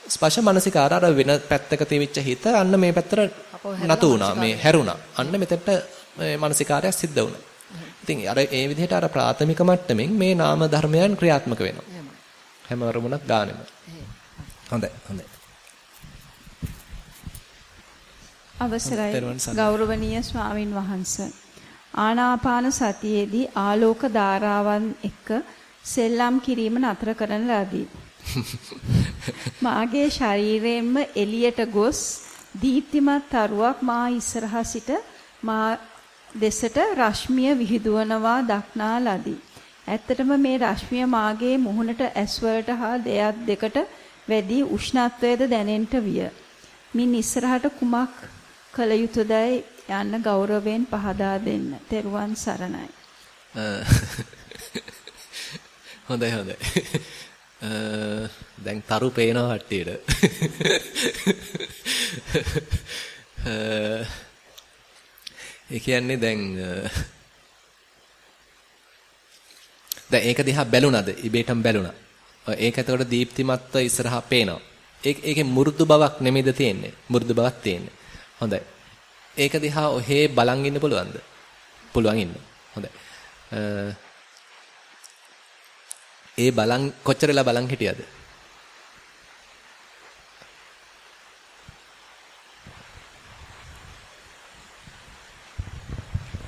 ස්පර්ශ මානසිකාර අර වෙන පැත්තක තියවිච්ච හිත අන්න මේ පැත්තට නතු වුණා මේ හැරුණා. අන්න මෙතෙන්ට මේ මානසිකාරයක් සිද්ධ වුණා. ඉතින් අර ඒ විදිහට අර ප්‍රාථමික මට්ටමින් මේ නාම ධර්මයන් ක්‍රියාත්මක වෙනවා. හැම වරමුණක් ගානෙම. හොඳයි හොඳයි. අවසරයි ගෞරවනීය ස්වාමින් වහන්සේ. ආනාපාන සතියේදී ආලෝක ධාරාවන් එක්ක සෙල්ලම් කිරීම නතර කරන ලදී. මාගේ ශරීරයෙන්ම එළියට ගොස් දීප්තිමත් තරුවක් මා ඉස්සරහා සිට මා දෙසට රශ්මිය විහිදුවනවා දක්නා ලදී. ඇත්තටම මේ රශ්මිය මාගේ මුහුණට ඇස්වලට හා දෙයක් දෙකට වැඩි උෂ්ණත්වයද දැනෙන්නට විය. මින් ඉස්සරහට කුමක් කළ යුතුදයි යන්න ගෞරවයෙන් පහදා දෙන්න. තෙරුවන් සරණයි. හොඳයි හොඳයි. දැන් තරු පේනවා කට්ටියට. ඒ කියන්නේ දැන් දැන් ඒක දිහා බැලුණාද? ඉබේටම බැලුණා. ඒක එතකොට දීප්තිමත්ව ඉස්සරහා පේනවා. ඒක ඒකේ මෘදු බවක් නෙමෙයිද තියෙන්නේ? මෘදු බවක් තියෙන්නේ. හොඳයි. ඒක දිහා ඔහේ බලන් ඉන්න පුළුවන්ද? පුළුවන් ඉන්න. හොඳයි. ඒ බලන් කොච්චරලා බලන් හිටියද?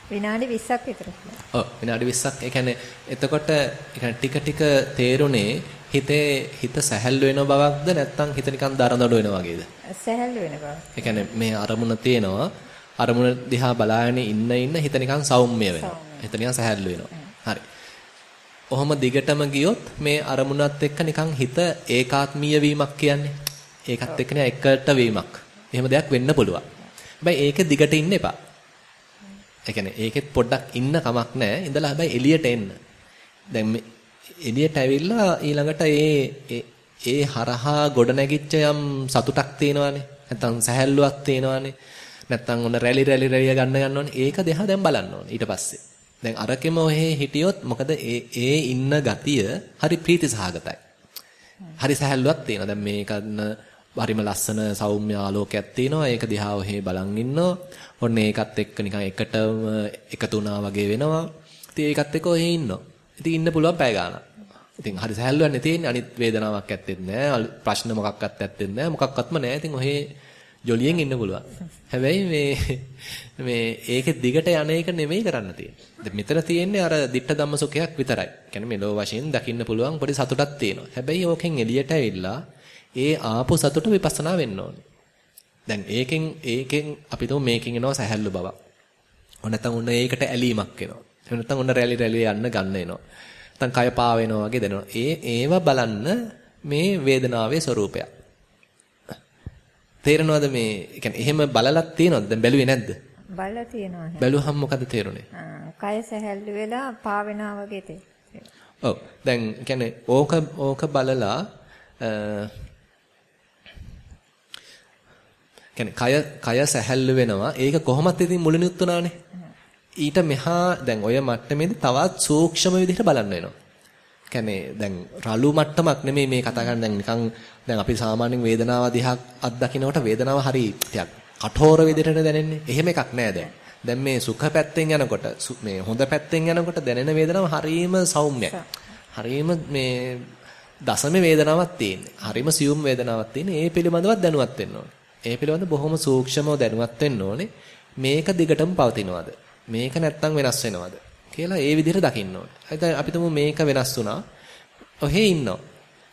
විනාඩි 20ක් විතර. ඔව් විනාඩි 20ක්. ඒ කියන්නේ එතකොට ඒ කියන්නේ ටික ටික තේරුනේ හිතේ හිත සැහැල්ලු වෙන බවක්ද නැත්නම් හිත නිකන් දරදඬු වෙන වගේද? සැහැල්ලු වෙන බව. ඒ කියන්නේ මේ අරමුණ තියෙනවා. අරමුණ දිහා බලාගෙන ඉන්න ඉන්න හිත නිකන් සෞම්‍ය වෙනවා. හිත නිකන් සැහැල්ලු වෙනවා. හරි. ඔහොම දිගටම ගියොත් මේ අරමුණත් එක්ක නිකන් හිත ඒකාත්මීය වීමක් කියන්නේ. ඒකත් එක්ක එකට වීමක්. එහෙම දෙයක් වෙන්න පුළුවන්. හැබැයි ඒකේ දිගට ඉන්න එපා. ඒ කියන්නේ ඒකෙත් පොඩ්ඩක් ඉන්න කමක් නැහැ. ඉඳලා හැබැයි එළියට එන්න. දැන් එළියට ඇවිල්ලා ඊළඟට ඒ ඒ හරහා ගොඩ නැගිච්ච යම් සතුටක් තියෙනවානේ. නැත්තම් සැහැල්ලුවක් තියෙනවානේ. නැත්තම් ඔන්න රැලි රැලි රැලිය ගන්න ගන්නවනේ. ඒක දෙහා දැන් බලන්න ඕනේ ඊට පස්සේ. දැන් අරකෙම ඔහේ හිටියොත් මොකද ඒ ඒ ඉන්න ගතිය හරි ප්‍රීතිසහගතයි. හරි සැහැල්ලුවක් තියෙනවා. දැන් මේකන්න හරිම ලස්සන සෞම්‍ය ආලෝකයක් තියෙනවා. ඒක දිහා ඔහේ බලන් ඉන්නවා. ඔන්න ඒකත් එක්ක නිකන් එකටම එකතු වුණා වගේ වෙනවා. ඉතින් ඒකත් එක්ක ඔහේ ඉන්නවා. ඉතින් ඉන්න පුළුවන් පැය ගාණක්. ඉතින් හරි සැහැල්ලුවක් නේ තියෙන්නේ. අනිත් වේදනාවක් ඇත්තෙත් නැහැ. ප්‍රශ්න මොකක්වත් ඇත්තෙත් නැහැ. මොකක්වත්ම නැහැ. ඉතින් ඔහේ ජොලියෙන් ඉන්න පුළුවන්. හැබැයි මේ මේ ඒකේ දිගට යන එක නෙමෙයි කරන්න තියෙන්නේ. මෙතන තියෙන්නේ අර ditta ධම්ම සුඛයක් විතරයි. කියන්නේ මෙලෝ වශයෙන් දකින්න පුළුවන් පොඩි සතුටක් තියෙනවා. හැබැයි ඕකෙන් එළියට ඇවිල්ලා ඒ ආපු සතුට විපස්සනා වෙන්න ඕනේ. දැන් ඒකෙන් ඒකෙන් අපි තුමු මේකෙන් එනවා සැහැල්ලු බවක්. ඔන්න නැත්නම් ඔන්න ඒකට ඇලීමක් එනවා. එහෙම නැත්නම් ඔන්න රැලි රැලි යන්න ගන්න එනවා. නැත්නම් කය පා වෙනවා වගේ දැනෙනවා. ඒ ඒව බලන්න මේ වේදනාවේ ස්වરૂපයක්. තේරෙනවද මේ කියන්නේ එහෙම බලලක් තියෙනවද? දැන් බැලුවේ නැද්ද? බලලා තියෙනවා. බැලුවහම මොකද තේරුනේ? කය සැහැල්ලු වෙලා පා වෙනවා වගේ තේරෙනවා. ඔව්. දැන් කියන්නේ ඕක ඕක බලලා කියන්නේ කය කය සැහැල්ලු වෙනවා. ඒක කොහොමත් ඉතින් මුලිනුත් උනානේ. ඊට මෙහා දැන් ඔය මට්ටමේදී තවත් සූක්ෂම විදිහට බලන්න වෙනවා. කියන්නේ දැන් රළු මට්ටමක් නෙමෙයි මේ කතා කරන්නේ දැන් නිකන් දැන් අපි සාමාන්‍යයෙන් වේදනාව දිහා අත්දකින්නකොට වේදනාව හරි ටිකක් කঠোর විදිහට දැනෙන්නේ. එහෙම එකක් නෑ දැන්. දැන් මේ සුඛ පැත්තෙන් යනකොට මේ හොඳ පැත්තෙන් යනකොට දැනෙන වේදනාව හරීම සෞම්‍යයි. හරීම මේ දසමේ වේදනාවක් තියෙන්නේ. හරීම සියුම් වේදනාවක් තියෙන්නේ. ඒ පිළිබඳවත් දැනුවත් වෙන්න ඕනේ. ඒ පිළිබඳ බොහොම සූක්ෂමව දැනුවත් වෙන්න ඕනේ. මේක දිගටම පවතිනවද? මේක නැත්තම් වෙනස් වෙනවද? කියලා ඒ විදිහට දකින්න ඕනේ. අපි තුමු මේක වෙනස් වුණා. ඔහේ ඉන්නවා.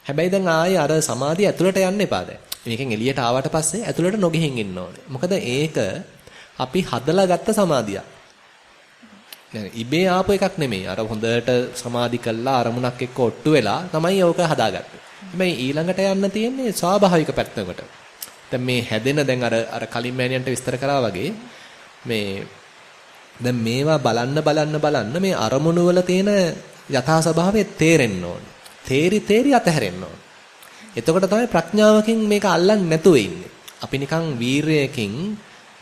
හැබැයි දැන් ආයේ අර සමාධිය ඇතුළට යන්න එපා දැන්. මේකෙන් එළියට ආවට පස්සේ ඇතුළට නොගෙහින් ඉන්න ඕනේ. මොකද ඒක අපි හදලා ගත්ත සමාධියක්. නේද? ඉබේ ආපු එකක් නෙමෙයි. අර හොඳට සමාධි කළා අරමුණක් එක්ක ඔට්ටු වෙලා තමයි ඕක හදාගත්තේ. හැබැයි ඊළඟට යන්න තියෙන්නේ ස්වාභාවික පැත්තකට. දැන් මේ හැදෙන දැන් අර අර කලින් මෑනියන්ට විස්තර කරා වගේ මේ දැන් මේවා බලන්න බලන්න බලන්න මේ අරමුණු වල තියෙන යථා ස්වභාවය තේරෙන්න ඕනේ. තේරි තේරි අතහැරෙන්න ඕනේ. එතකොට තමයි ප්‍රඥාවකින් මේක අල්ලන්නේ නැතුව ඉන්නේ. අපි නිකන් වීරයකින්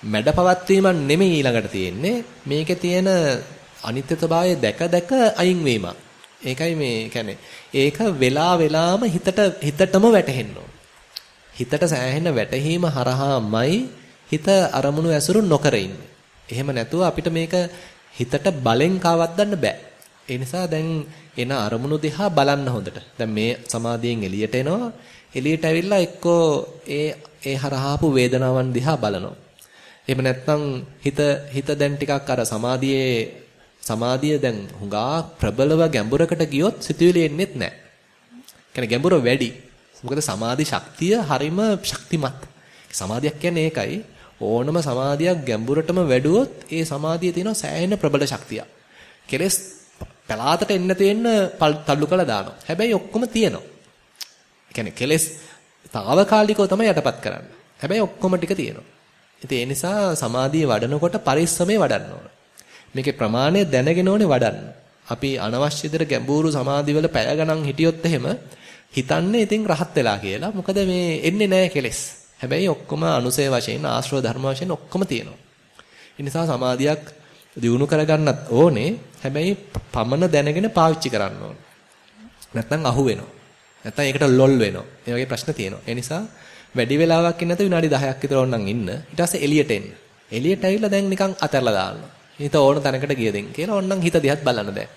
මැඩපවත්වීමක් නෙමෙයි ඊළඟට තියෙන්නේ. මේකේ තියෙන අනිත්‍ය ස්වභාවය දැක දැක අයින් වීමක්. ඒකයි මේ කියන්නේ ඒක වෙලා වෙලාම හිතට හිතටම වැටහෙන්න හිතට සෑහෙන වැටහීම හරහාමයි හිත අරමුණු ඇසුරු නොකර ඉන්නේ. එහෙම නැතුව අපිට මේක හිතට බලෙන් කවද්දන්න බෑ. ඒ නිසා දැන් එන අරමුණු දිහා බලන්න හොඳට. දැන් මේ සමාධියෙන් එළියට එනවා. එළියට ඇවිල්ලා එක්කෝ ඒ ඒ හරහාපු වේදනාවන් දිහා බලනවා. එහෙම නැත්නම් හිත හිත දැන් ටිකක් අර සමාධියේ සමාධිය දැන් හුඟා ප්‍රබලව ගැඹුරකට ගියොත් සිතුවිලි එන්නේත් නැහැ. කියන්නේ ගැඹුර වැඩි. මොකද සමාධි ශක්තිය හරිම ශක්තිමත්. සමාධියක් කියන්නේ ඒකයි. ඕනම සමාධියක් ගැඹුරටම වැඩුවොත් ඒ සමාධියේ තියෙන සෑහෙන ප්‍රබල ශක්තියක්. කෙලස් පලාතට එන්න තියෙන තල්ලු කළා දානවා. හැබැයි ඔක්කොම තියෙනවා. ඒ කියන්නේ කෙලස් తాවකාලිකව තමයි යටපත් කරන්නේ. හැබැයි ඔක්කොම ටික තියෙනවා. ඉතින් ඒ නිසා සමාධිය වඩනකොට පරිස්සමේ වඩන්න ඕන. මේකේ ප්‍රමාණය දැනගෙන ඕනේ වඩන්න. අපි අනවශ්‍ය විදිහට ගැඹුරු සමාධිවල පැය ගණන් හිටියොත් එහෙම හිතන්නේ ඉතින් රහත් වෙලා කියලා. මොකද මේ එන්නේ නැහැ කෙලස්. හැබැයි ඔක්කොම අනුසය වශයෙන් ආශ්‍රව ධර්ම වශයෙන් ඔක්කොම තියෙනවා. ඒ නිසා සමාධියක් දියුණු කරගන්නත් ඕනේ. හැබැයි පමන දැනගෙන පාවිච්චි කරන්න ඕනේ. නැත්නම් අහු වෙනවා. නැත්නම් ඒකට ලොල් වෙනවා. මේ වගේ ප්‍රශ්න තියෙනවා. ඒ නිසා වැඩි වෙලාවක් ඉන්න නැතුව විනාඩි 10ක් විතර ඕනනම් ඉන්න. ඊට පස්සේ එළියට එන්න. එළියට ඇවිල්ලා දැන් නිකන් අතහැරලා දාන්න. හිත ඕන තැනකට ගිය දෙන්න කියලා ඕනනම් හිත දිහත් බලන්න දැන්.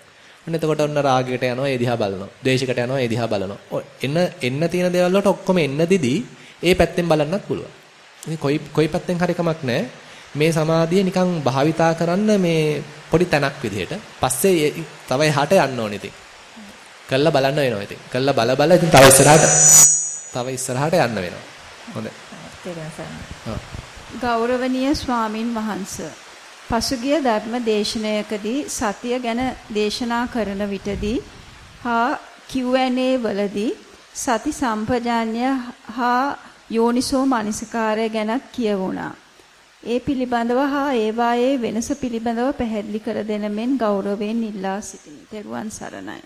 ඔන්න එතකොට ඔන්න රාගයකට යනවා ඒ දිහා බලනවා. ද්වේෂයකට යනවා ඒ දිහා බලනවා. එන්න එන්න තියෙන දේවල් වලට ඔක්කොම එන්න දිදී ඒ පැත්තෙන් බලන්නත් පුළුවන්. ඉතින් කොයි කොයි පැත්තෙන් හරි කමක් නැහැ. මේ සමාධිය නිකන් භාවිතා කරන්න මේ පොඩි තැනක් විදිහට. පස්සේ තව එහාට යන්න ඕනේ ඉතින්. කළා බලන්න වෙනවා ඉතින්. කළා බල බල ඉතින් තව ඉස්සරහට තව ඉස්සරහට යන්න වෙනවා. හොඳයි. ගෞරවනීය ස්වාමින් වහන්සේ පසුගිය ධර්ම දේශනයකදී සතිය ගැන දේශනා කරන විටදී හා Q&A වලදී සති සම්පජාඤ්‍ය හා යෝනිසෝ මනසිකාරය ගැනත් කියවුණා. ඒ පිළිබඳව හා ඒවායේ වෙනස පිළිබඳව පැහැදිලි කර දෙන මෙන් ගෞරවයෙන් ඉල්ලා සිටිමි. ත්වන් සරණයි.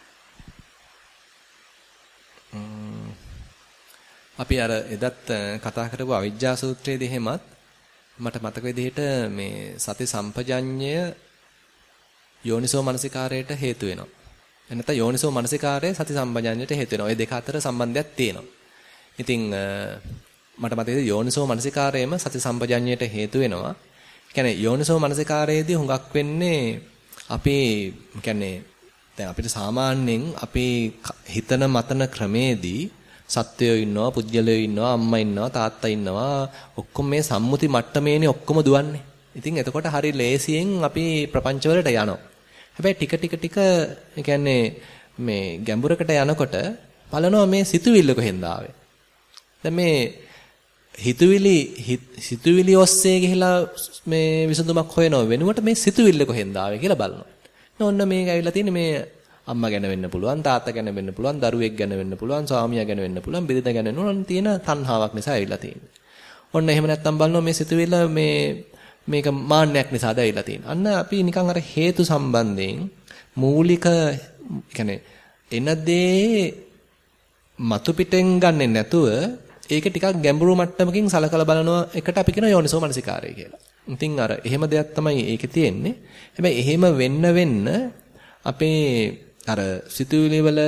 අපි අර එදත් කතා කරපු අවිජ්ජා සූත්‍රයේදී එහෙමත් මට මතක විදිහට මේ සති සම්පජඤ්ඤය යෝනිසෝ මනසිකාරයට හේතු වෙනවා. එනත යෝනිසෝ මනසිකාරය සති සම්පජඤ්ඤයට හේතු වෙනවා. ওই දෙක අතර සම්බන්ධයක් තියෙනවා. ඉතින් මට මතකයි යෝනිසෝ මනසිකාරයම සති සම්පජඤ්ඤයට හේතු වෙනවා. කියන්නේ යෝනිසෝ මනසිකාරයේදී හුඟක් වෙන්නේ අපි කියන්නේ දැන් අපිට සාමාන්‍යයෙන් අපි හිතන මතන ක්‍රමේදී සත්වයෝ ඉන්නවා, පුජ්‍යලයෝ ඉන්නවා, අම්මා ඉන්නවා, තාත්තා ඉන්නවා. ඔක්කොම මේ සම්මුති මට්ටමේනේ ඔක්කොම දුවන්නේ. ඉතින් එතකොට හරි ලේසියෙන් අපි ප්‍රපංච වලට යනවා. හැබැයි ටික ටික ටික ඒ කියන්නේ මේ ගැඹුරකට යනකොට බලනවා මේ සිතුවිල්ල කොහෙන්ද ආවේ. දැන් මේ හිතුවිලි සිතුවිලි ඔස්සේ ගිහිලා මේ විසඳුමක් හොයනව වෙනුවට මේ සිතුවිල්ල කොහෙන්ද ආවේ කියලා බලනවා. ඔන්න මේක ඇවිල්ලා තියෙන්නේ මේ අම්මා ගැන වෙන්න පුළුවන්, තාත්තා ගැන වෙන්න පුළුවන්, දරුවෙක් ගැන වෙන්න පුළුවන්, ස්වාමියා ගැන වෙන්න පුළුවන්, බිරිඳ ගැන වෙන්න තියෙන තණ්හාවක් නිසා ඇවිල්ලා තියෙන්නේ. ඔන්න එහෙම නැත්තම් බලනවා මේ සිතුවිල්ල මේ මේක මාන්නයක් නිසාද ඇවිල්ලා තියෙන්නේ. අන්න අපි නිකන් අර හේතු සම්බන්ධයෙන් මූලික يعني එන දේ මතු පිටෙන් ගන්නෙ නැතුව ඒක ටිකක් ගැඹුරු මට්ටමකින් සලකලා බලනවා එකට අපි කියන යෝනිසෝ මනසිකාරය කියලා. ඉතින් අර එහෙම දෙයක් තමයි ඒකේ තියෙන්නේ. හැබැයි එහෙම වෙන්න වෙන්න අපේ අර සිතුවිලි වල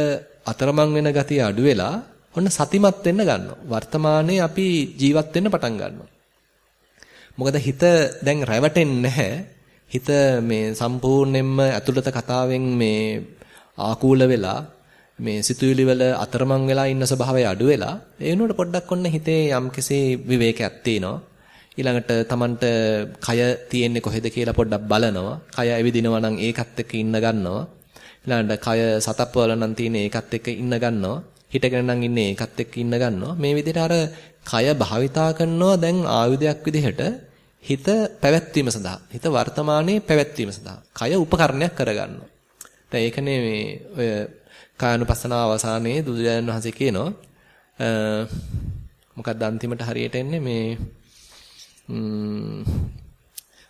අතරමං වෙන ගතිය අඩු වෙලා ඔන්න සතිමත් වෙන්න ගන්නවා. වර්තමානයේ අපි ජීවත් වෙන්න පටන් ගන්නවා. මොකද හිත දැන් රැවටෙන්නේ නැහැ. හිත මේ සම්පූර්ණයෙන්ම ඇතුළත කතාවෙන් මේ ආකූල වෙලා මේ සිතුවිලි වල අතරමං වෙලා ඉන්න ස්වභාවය අඩු වෙලා ඒ වෙනුවට පොඩ්ඩක් ඔන්න හිතේ යම්කිසි විවේකයක් තියෙනවා. ඊළඟට Tamanට කය තියෙන්නේ කොහෙද කියලා පොඩ්ඩක් බලනවා. කය ඇවිදිනවා නම් ඒකත් එක්ක ඉන්න ගන්නවා. ඊළඟට කය සතප්පවල නම් තියෙන ඒකත් එක්ක ඉන්න ගන්නවා. හිටගෙන නම් ඉන්නේ ඒකත් එක්ක ඉන්න ගන්නවා. මේ විදිහට අර කය භාවිතා කරනවා දැන් ආයුධයක් විදිහට හිත පැවැත්වීම සඳහා. හිත වර්තමානයේ පැවැත්වීම සඳහා. කය උපකරණයක් කරගන්නවා. දැන් ඒකනේ මේ ඔය කායනුපස්සනාව අවසානයේ දුර්ජයන් වහන්සේ කියනවා මොකක්ද අන්තිමට හරියට එන්නේ මේ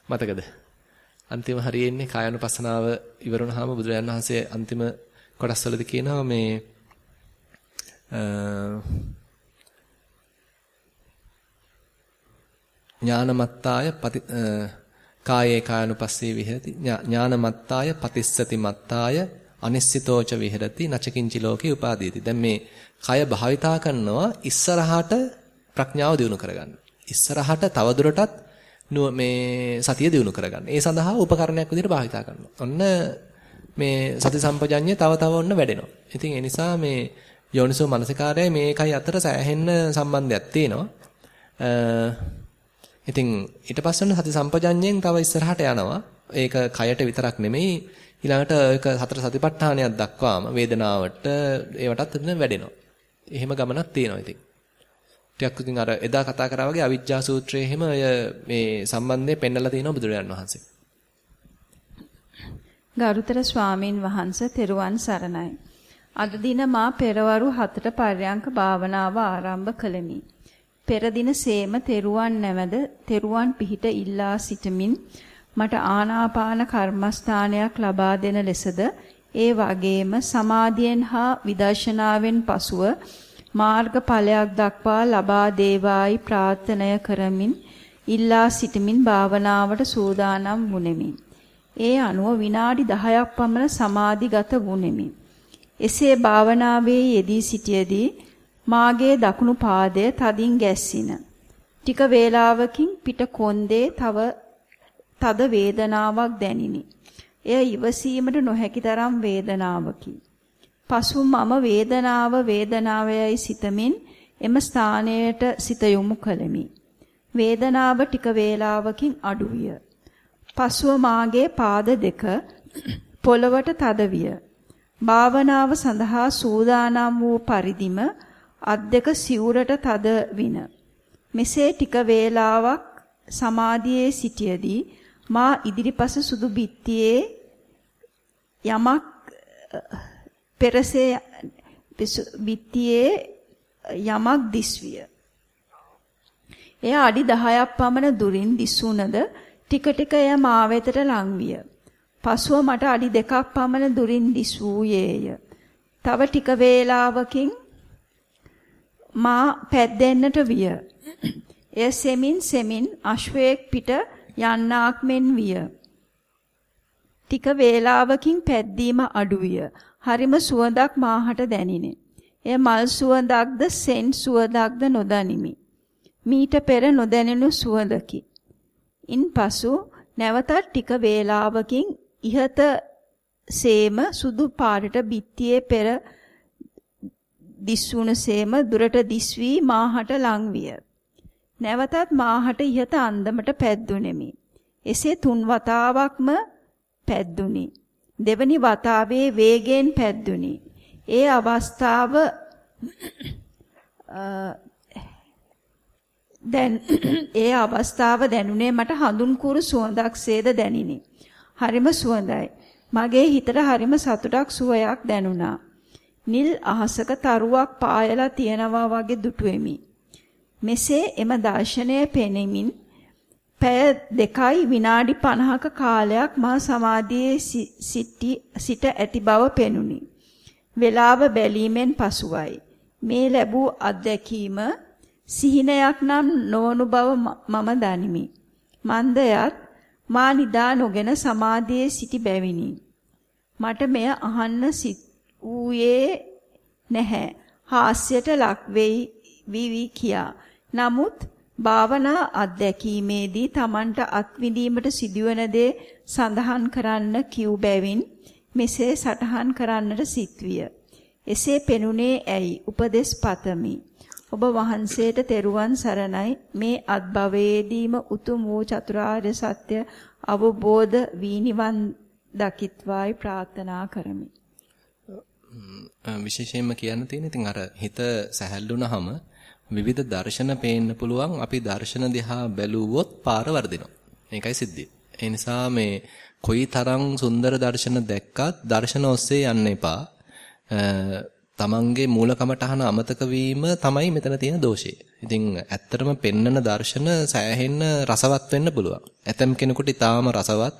මතකද අන්තිම හරියෙන්නේ කායानुපස්සනාව ඉවර වුණාම බුදුරජාණන් වහන්සේ අන්තිම කොටස්වලදී කියනවා මේ ඥානමත්තාය පති කායේ කායानुපස්සේ විහෙරති ඥානමත්තාය පතිස්සති මත්තාය අනිස්සිතෝච විහෙරති නචකින්චි ලෝකේ උපාදීති දැන් මේ කය භාවිතා කරනවා ඉස්සරහට ප්‍රඥාව දියුණු කරගන්න ඉස්සරහට තවදුරටත් මේ සතිය දිනු කරගන්න. ඒ සඳහා උපකරණයක් විදිහට භාවිතා කරනවා. ඔන්න මේ සති සම්පජඤ්ඤය තව තව ඔන්න වැඩෙනවා. ඉතින් ඒ නිසා මේ යෝනිසෝ මනසිකාරයයි මේකයි අතර සෑහෙන්න සම්බන්ධයක් තියෙනවා. ඉතින් ඊට පස්සේ ඔන්න සති සම්පජඤ්ඤයෙන් තව ඉස්සරහට යනවා. ඒක කයට විතරක් නෙමෙයි ඊළඟට ඒක හතර සතිපට්ඨානයක් දක්වාම වේදනාවට ඒවටත් වැඩෙනවා. එහෙම ගමනක් තියෙනවා ඉතින්. ටිකක් ඉතින් අර එදා කතා කරා වගේ අවිජ්ජා සූත්‍රයේ එහෙම මේ සම්බන්ධය පෙන්නලා තියෙනවා බුදුරජාන් වහන්සේ. ගරුතර ස්වාමින් වහන්සේ තෙරුවන් සරණයි. අද දින මා පෙරවරු 7ට පර්යංක භාවනාව ආරම්භ කළෙමි. පෙර දින සේම තෙරුවන් නැවද තෙරුවන් පිහිට ඉල්ලා සිටමින් මට ආනාපාන කර්මස්ථානයක් ලබා දෙන ලෙසද ඒ වගේම සමාධියෙන් හා විදර්ශනාවෙන් පසුව මාර්ගඵලයක් දක්වා ලබා දේවායි ප්‍රාර්ථනය කරමින් ඉල්ලා සිටමින් භාවනාවට සූදානම් වුනිමි. ඒ අනුව විනාඩි 10ක් පමණ සමාධිගත වුනිමි. එසේ භාවනාවේ යෙදී සිටියේදී මාගේ දකුණු පාදය තදින් ගැස්සින. ටික වේලාවකින් පිට කොන්දේ තව තද වේදනාවක් දැනිනි. එය ඉවසීමට නොහැකි තරම් වේදනාවකි. පසු මම වේදනාව වේදනාවයයි සිතමින් එම ස්ථානයට සිත යොමු කළෙමි. වේදනාව ටික වේලාවකින් අඩු විය. පසුව මාගේ පාද දෙක පොළවට තද විය. භාවනාව සඳහා සූදානම් වූ පරිදිම අත් දෙක සිවුරට තද වින. මෙසේ ටික වේලාවක් සමාධියේ සිටියේදී මා ඉදිරිපස සුදු බිත්තියේ යමක් පෙරසේ බිත්තියේ යමක් දිස්විය. එය අඩි 10ක් පමණ දුරින් දිස්සුනද ටික ටික එය මා වෙතට ලං විය. පසුව මට අඩි දෙකක් පමණ දුරින් දිස් වූයේය. තව ටික වේලාවකින් මා පැද්දෙන්නට විය. එය සෙමින් සෙමින් අශ්වයෙක් පිට යන්නාක් මෙන් විය. ටික වේලාවකින් පැද්දීම අඩු විය. හරිම සුවඳක් මාහට දැනිනේ. එය මල් සුවඳක්ද සෙන් සුවඳක්ද නොදනිමි. මීට පෙර නොදැනෙනු සුවඳකි. ඉන්පසු නැවතත් ටික වේලාවකින් ඉහත සේම සුදු පාටට බිත්තියේ පෙර දිස්වුණ සේම දුරට දිස්වි මාහට ලං විය. නැවතත් මාහට ඉහත අන්දමට පැද්දුණෙමි. එසේ තුන් වතාවක්ම පැද්දුනි. දෙවනි වතාවේ වේගයෙන් පැද්දුනි. ඒ අවස්ථාව දැන් ඒ අවස්ථාව දැනුනේ මට හඳුන් කුරු සුවඳක්සේද දැනිනි. හරිම සුවඳයි. මගේ හිතට හරිම සතුටක් සුවයක් දැනුණා. නිල් අහසක තරුවක් පායලා තියනවා වගේ දුටුවෙමි. මෙසේ එම දර්ශනය පෙනෙමින් පැය දෙකයි විනාඩි 50ක කාලයක් මා සමාධියේ සිට ඇති බව පෙනුනි. වේලාව බැලීමෙන් පසුවයි. මේ ලැබූ අත්දැකීම සිහිනයක් නම් නොවනු බව මම දනිමි. මන්දයත් මා නිදා නොගෙන සමාධියේ සිටි බැවිනි. මට මෙය අහන්න සිත් ඌයේ නැහැ. හාස්‍යයට ලක් වෙයි විවි කියා. නමුත් භාවනා අත්දැකීමේදී Tamanට අත්විඳීමට සිදුවන දේ සඳහන් කරන්න කිව් බැවින් මෙසේ සටහන් කරන්නට සිත්විය. එසේ පෙනුනේ ඇයි උපදෙස් පතමි. ඔබ වහන්සේට තෙරුවන් සරණයි මේ අත්භවයේදීම උතුම් වූ චතුරාර්ය සත්‍ය අවබෝධ වී නිවන් දකිත්වායි ප්‍රාර්ථනා කරමි. විශේෂයෙන්ම කියන්න තියෙන ඉතින් අර හිත සැහැල්ලුනහම විවිධ දර්ශන පේන්න පුළුවන් අපි දර්ශන දිහා බැලුවොත් පාර වර්ධිනවා. මේකයි සිද්ධිය. ඒ නිසා මේ කොයි තරම් සුන්දර දර්ශන දැක්කත් දර්ශන ඔස්සේ යන්න එපා. තමන්ගේ මූලකමටහන අමතක වීම තමයි මෙතන තියෙන දෝෂය. ඉතින් ඇත්තටම පෙන්නන දර්ශන සෑහෙන්න රසවත් වෙන්න පුළුවන්. ඇතම් කෙනෙකුට ඊටාම රසවත්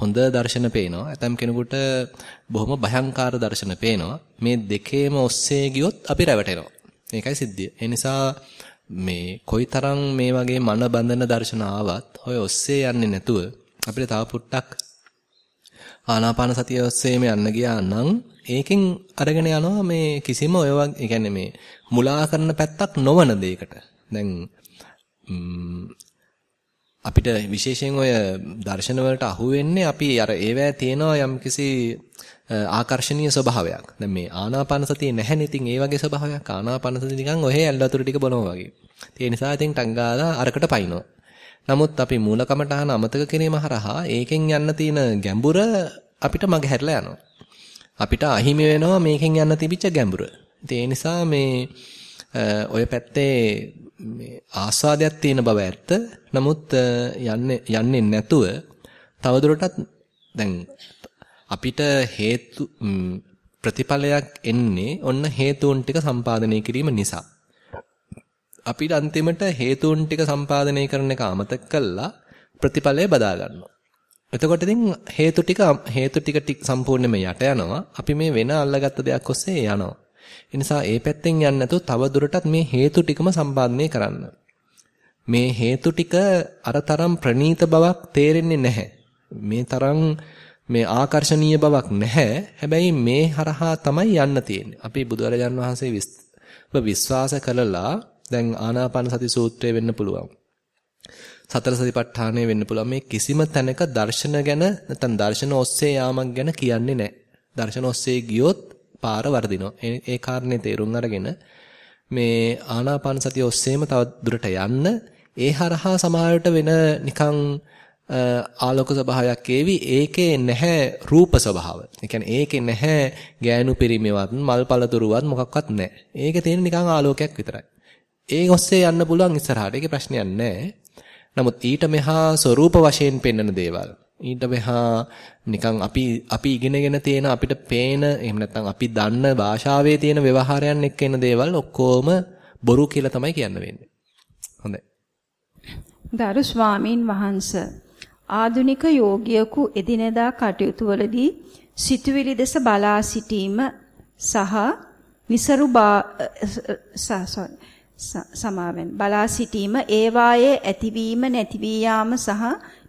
හොඳ දර්ශන පේනවා. ඇතම් කෙනෙකුට බොහොම භයංකාර දර්ශන පේනවා. මේ දෙකේම ඔස්සේ ගියොත් අපි රැවටෙනවා. මේකයි සිද්ධිය. ඒ නිසා මේ කොයිතරම් මේ වගේ මන බඳන දර්ශන ආවත් ඔය ඔස්සේ යන්නේ නැතුව අපිට තව පුට්ටක් ආනාපාන සතිය ඔස්සේම යන්න ගියා නම් ඒකෙන් අරගෙන යනවා මේ කිසිම ඔය වගේ කියන්නේ මේ මුලා කරන පැත්තක් නොවන දෙයකට. දැන් අපිට විශේෂයෙන් ඔය දර්ශන වලට අහු වෙන්නේ අපි අර ඒවැය තියෙනවා යම්කිසි ආකර්ශනීය ස්වභාවයක්. දැන් මේ ආනාපාන සතිය නැහැනේ ඉතින් ඒ වගේ ස්වභාවයක්. ආනාපාන සතිය නිකන් ඔහෙ ඇල් වතුර ටික බොනවා වගේ. ඒ නිසා ඉතින් ටංගාලා අරකට පයින්නවා. නමුත් අපි මූලකමටහන අමතක කිරීම හරහා ඒකෙන් යන්න තියෙන ගැඹුර අපිට මග හැරලා යනවා. අපිට අහිමි වෙනවා මේකෙන් යන්න තිබිච්ච ගැඹුර. ඒ නිසා මේ ඔය පැත්තේ මේ ආස්වාදයක් තියෙන බව ඇත්ත. නමුත් යන්නේ යන්නේ නැතුව තවදුරටත් දැන් අපිට හේතු ප්‍රතිඵලයක් එන්නේ ඔන්න හේතුන් ටික සම්පාදනය කිරීම නිසා. අපිට අන්තිමට හේතුන් ටික සම්පාදනය කරන එක අමතක කළා ප්‍රතිඵලය බදා ගන්නවා. එතකොට ඉතින් හේතු ටික හේතු ටික ටික සම්පූර්ණයෙන්ම යට යනවා. අපි මේ වෙන අල්ලගත්ත දෙයක් ඔස්සේ යනවා. ඒ නිසා ඒ පැත්තෙන් යන්නේ නැතුව තව දුරටත් මේ හේතු ටිකම සම්පාදනය කරන්න. මේ හේතු ටික අරතරම් ප්‍රනීත බවක් තේරෙන්නේ නැහැ. මේ තරම් මේ ආකර්ශනීය බවක් නැහැ. හැබැයි මේ හරහා තමයි යන්න තියෙන්නේ. අපි බුදුරජාන් වහන්සේ විශ්වාස කළලා දැන් ආනාපාන සති සූත්‍රය වෙන්න පුළුවන්. සතර සතිපට්ඨානය වෙන්න පුළුවන්. මේ කිසිම තැනක දර්ශන ගැන නැත්නම් දර්ශන ඔස්සේ යාමක් ගැන කියන්නේ නැහැ. දර්ශන ඔස්සේ ගියොත් පාර වර්ධිනවා. ඒ කාරණේ තේරුම් අරගෙන මේ ආනාපාන සතිය ඔස්සේම තව දුරට යන්න ඒ හරහා සමාහයට වෙන නිකන් ආලෝක ස්වභාවයක් ඒවි ඒකේ නැහැ රූප ස්වභාව. ඒ කියන්නේ ඒකේ නැහැ ගෑනු පිරිමිවත් මල් පළතුරුවත් මොකක්වත් නැහැ. ඒකේ තියෙන නිකන් ආලෝකයක් විතරයි. ඒ ඔස්සේ යන්න පුළුවන් ඉස්සරහට. ඒකේ ප්‍රශ්නයක් නැහැ. නමුත් ඊට මෙහා ස්වરૂප වශයෙන් පෙන්වන දේවල් ඊට මෙහා නිකන් අපි අපි ඉගෙනගෙන තියෙන අපිට පේන එහෙම නැත්නම් අපි දන්න භාෂාවේ තියෙන ව්‍යවහාරයන් එක්ක එන දේවල් ඔක්කොම බොරු කියලා තමයි කියන්න වෙන්නේ. හොඳයි. දරු ස්වාමීන් වහන්සේ ආදුනික යෝගියෙකු එදිනෙදා කටයුතු වලදී සිතුවිලි දෙස බලා සිටීම සහ નિසරු සමාවෙන් බලා සිටීම ඒවායේ ඇතිවීම නැතිවී යාම සහ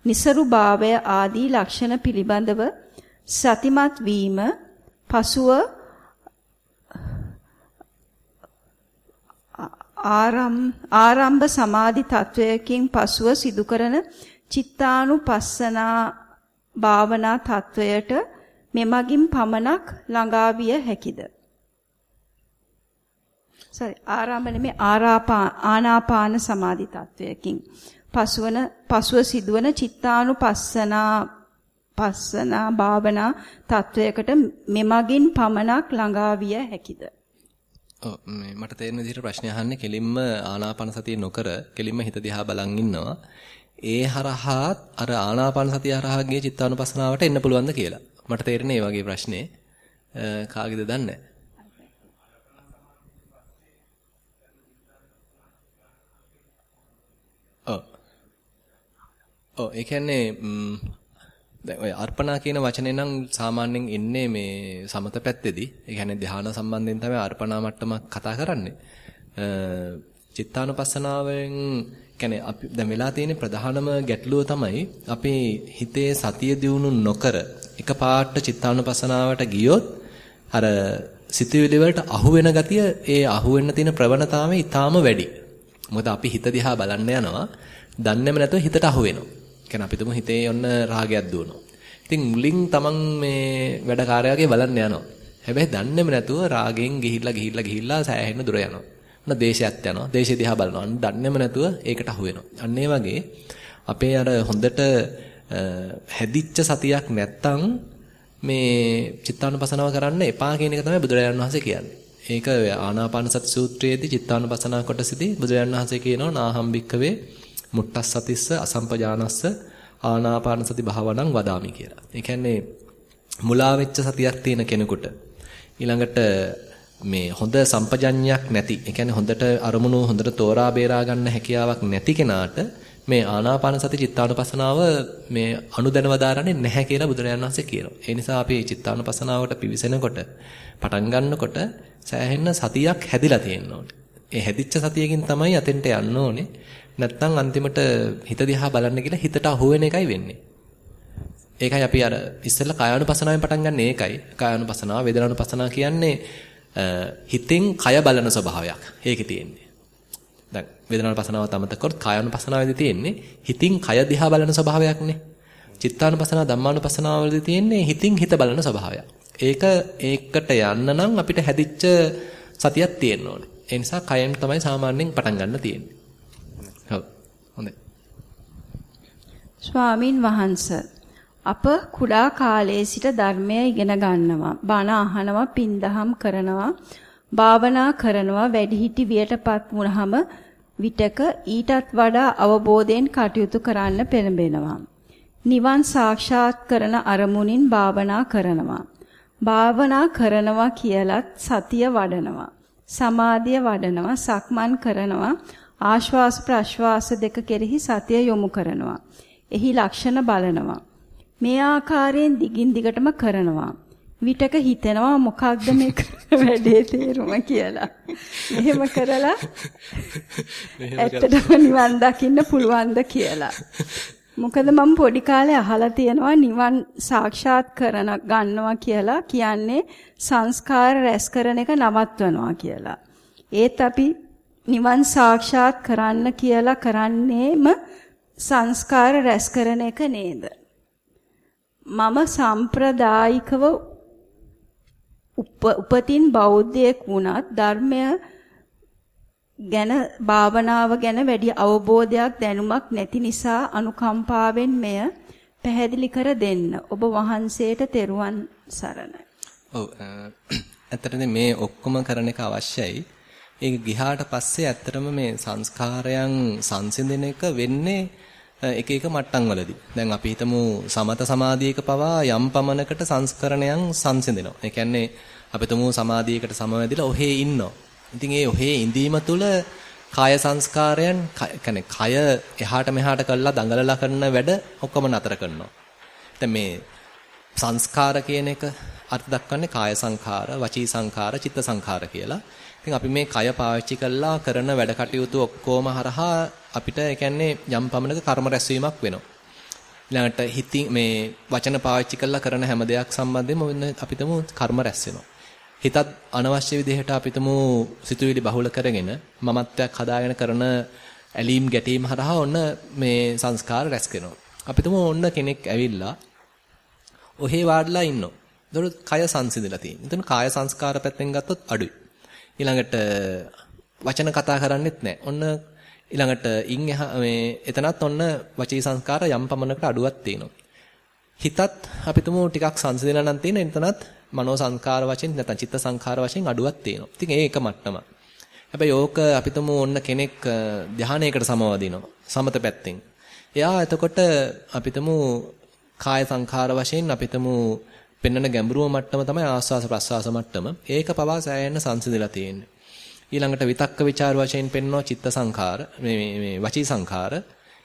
નિසරු භාවය ආදී ලක්ෂණ පිළිබඳව සතිමත් වීම පසුව ආරම්භ සමාධි තත්වයකින් පසුව සිදු කරන චිත්තානුපස්සනා භාවනා තත්වයට මෙමගින් පමණක් ළඟා විය හැකිද? sorry ආරම්භ නෙමෙයි ආනාපාන සමාධි තත්වයකින් පසුවන පසුව සිදුවන චිත්තානුපස්සනා පස්සනා භාවනා තත්වයකට මෙමගින් පමණක් ළඟා විය හැකිද? ඔව් මේ මට තේරෙන විදිහට ප්‍රශ්නේ අහන්නේ කෙලින්ම ආනාපාන සතිය නොකර කෙලින්ම හිත දිහා බලන් ඉන්නවා. ඒ හරහා අර ආනාපාන සතිය හරහා ගිය චිත්තානුපස්සනාවට එන්න පුළුවන්ද කියලා. මට තේරෙන්නේ මේ වගේ ප්‍රශ්නේ. කාගේද දන්නේ ඔව්. ඔව් ඒ කියන්නේ දැන් ඔය අර්පණා කියන වචනේ නම් සාමාන්‍යයෙන් එන්නේ මේ සමත පැත්තේදී. ඒ කියන්නේ ධ්‍යාන සම්බන්ධයෙන් තමයි අර්පණා මට්ටමක් කතා කරන්නේ. චිත්තානුපස්සනාවෙන් කියන්නේ අපි දැන් වෙලා තියෙන ප්‍රධානම ගැටලුව තමයි අපේ හිතේ සතිය දියුණු නොකර එකපාරට චිත්තානුපසනාවට ගියොත් අර සිතුවිලි වලට අහු වෙන ගතිය ඒ අහු වෙන්න තියෙන ප්‍රවණතාවය ඊටාම වැඩි. මොකද අපි හිත දිහා බලන්න යනවා දන්නේම නැතුව හිතට අහු වෙනවා. කියන්නේ අපි තුමු හිතේ ඔන්න රාගයක් දුවනවා. ඉතින් මුලින් තමන් මේ වැඩ කාර්යයගේ බලන්න යනවා. හැබැයි දන්නේම නැතුව රාගෙන් ගිහිල්ලා ගිහිල්ලා ගිහිල්ලා සෑහෙන දුර යනවා. ඔන්න දේශයත් යනවා. දේශය දිහා බලනවා. දන්නේම නැතුව ඒකට අහු වෙනවා. අන්න ඒ වගේ අපේ අර හොඳට හැදිච්ච සතියක් නැත්තම් මේ චිත්තානුපසනාව කරන්න එපා කියන එක තමයි බුදුරජාණන් වහන්සේ කියන්නේ. ඒක ආනාපාන සති සූත්‍රයේදී චිත්තානුපසනාව කොටසදී බුදුරජාණන් වහන්සේ කියනවා නාහම් භික්කවේ මුට්ටස් සතිස්ස අසම්පජානස්ස ආනාපාන සති භාවනං වදාමි කියලා. ඒ කියන්නේ මුලා වෙච්ච සතියක් තියෙන කෙනෙකුට ඊළඟට මේ හොඳ සම්පජඤ්ඤයක් නැති, ඒ කියන්නේ හොඳට අරමුණු හොඳට තෝරා බේරා ගන්න හැකියාවක් නැති කෙනාට මේ ආනාපාන සති චිත්තානුපසනාව මේ අනුදැනව දාරන්නේ නැහැ කියලා බුදුරජාණන් වහන්සේ කියනවා. ඒ නිසා අපි චිත්තානුපසනාවට පිවිසෙනකොට පටන් ගන්නකොට සෑහෙන සතියක් හැදිලා තියෙන්න ඕනේ. ඒ හැදිච්ච සතියකින් තමයි අතෙන්ට යන්න ඕනේ. නැත්නම් අන්තිමට හිත දිහා බලන්න කියලා හිතට අහු වෙන එකයි වෙන්නේ. ඒකයි අපි අර ඉස්සෙල්ලා කායानुපසනාවෙන් පටන් ගන්න ඒකයි. කායानुපසනාව, වේදනානුපසනාව කියන්නේ හිතෙන් කය බලන ස්වභාවයක්. ඒකේ තියෙන්නේ. දැන් වේදනානුපසනාව තමතකොත් කායानुපසනාවේදී තියෙන්නේ හිතින් කය දිහා බලන ස්වභාවයක්නේ. චිත්තානුපසනාව, ධම්මානුපසනාවේදී තියෙන්නේ හිතින් හිත බලන ස්වභාවයක්. ඒක ඒකට යන්න නම් අපිට හැදිච්ච සතියක් තියෙන්න ඕනේ. ඒ නිසා කයෙන් තමයි සාමාන්‍යයෙන් පටන් ගන්න තියෙන්නේ. ඔව්. හොඳයි. ස්වාමින් වහන්සේ අප කුඩා කාලයේ සිට ධර්මය ඉගෙන ගන්නවා. බණ අහනවා, පින්දහම් කරනවා. භාවනා කරනවා වැඩිහිටි වියටපත් වුනහම විටක ඊටත් වඩා අවබෝධයෙන් කටයුතු කරන්න පෙළඹෙනවා. නිවන් සාක්ෂාත් කරන අරමුණින් භාවනා කරනවා. භාවනා කරනවා කියලත් සතිය වඩනවා. සමාධිය වඩනවා, සක්මන් කරනවා, ආශ්වාස ප්‍රශ්වාස දෙක කෙරෙහි සතිය යොමු කරනවා. එහි ලක්ෂණ බලනවා. මේ ආකාරයෙන් දිගින් දිගටම කරනවා. විටක හිතෙනවා මොකක්ද මේ වැඩේ තේරුම කියලා. එහෙම කරලා ඇත්තටම නිවන් දකින්න පුළුවන්ද කියලා. මොකද මම පොඩි කාලේ අහලා තියෙනවා නිවන් සාක්ෂාත් කරන ගන්නවා කියලා කියන්නේ සංස්කාර රැස් කරන එක නවත්වනවා කියලා. ඒත් අපි නිවන් සාක්ෂාත් කරන්න කියලා කරන්නේම සංස්කාර රැස් කරන එක නේද? මම සම්ප්‍රදායිකව උපතින් බෞද්ධයෙක් වුණත් ධර්මය ගැන භාවනාව ගැන වැඩි අවබෝධයක් දැනුමක් නැති නිසා අනුකම්පාවෙන් මෙය පැහැදිලි කර දෙන්න. ඔබ වහන්සේට තෙරුවන් සරණයි. ඔව් ඇත්තටම මේ ඔක්කොම කරන එක අවශ්‍යයි. ඒක ගිහාට පස්සේ ඇත්තටම මේ සංස්කාරයන් සංසිඳන එක වෙන්නේ එක එක මට්ටම් වලදී. දැන් අපි හිතමු සමත සමාධියක පවා යම් පමණකට සංස්කරණයන් සංසිඳෙනවා. ඒ කියන්නේ අපි හිතමු සමාධියකට සමවැදිලා ඔහේ ඉන්නවා. ඉතින් ඒ ඔහේ ඉඳීම තුළ කාය සංස්කාරයන් කියන්නේ කය එහාට මෙහාට කරලා දඟලලා කරන වැඩ ඔක්කොම නතර කරනවා. දැන් මේ සංස්කාර කියන එක අර්ථ දක්වන්නේ කාය සංඛාර, වචී සංඛාර, චිත්ත සංඛාර කියලා. ඉතින් අපි මේ කය පාවිච්චි කරලා කරන වැඩ කටයුතු ඔක්කොම හරහා අපිට ඒ කියන්නේ යම් පමණක කර්ම රැස්වීමක් වෙනවා. ඊළඟට හිතින් මේ වචන පාවිච්චි කරලා කරන හැම දෙයක් සම්බන්ධයෙන්ම අපිටම කර්ම රැස් වෙනවා. හිතත් අනවශ්‍ය විදිහට අපිටම සිතුවිලි බහුල කරගෙන මමත්වයක් හදාගෙන කරන ඇලීම් ගැටීම් හරහා ඔන්න මේ සංස්කාර රැස් කරනවා. අපිටම ඔන්න කෙනෙක් ඇවිල්ලා ඔහේ වාඩිලා ඉන්නවා. එතකොට කය සංසිඳලා තියෙනවා. එතන කාය සංස්කාර පැත්තෙන් ගත්තොත් අඩුයි. ඊළඟට වචන කතා කරන්නෙත් නැහැ. ඔන්න ඊළඟට ඉන් එහා මේ එතනත් ඔන්න වචී සංස්කාර යම් පමණකට අඩුවක් තියෙනවා. හිතත් අපිටම ටිකක් සංසිඳලා නම් තියෙන එතනත් මනෝ සංස්කාර වශයෙන් නැත්නම් චිත්ත සංඛාර වශයෙන් අඩුවක් තියෙනවා. ඉතින් ඒ එක මට්ටම. හැබැයි ඕක අපිටම ඔන්න කෙනෙක් ධානයකට සමවදිනවා. සමත පැත්තෙන්. එයා එතකොට අපිටම කාය සංඛාර වශයෙන් අපිටම පෙන්නන ගැඹුරුම මට්ටම තමයි ආස්වාස ප්‍රස්වාස මට්ටම. ඒක පවා සෑයන්න සංසිඳලා තියෙන්නේ. ඊළඟට විතක්ක ਵਿਚාර වශයෙන් පෙන්නවා චිත්ත සංඛාර මේ මේ වචී සංඛාර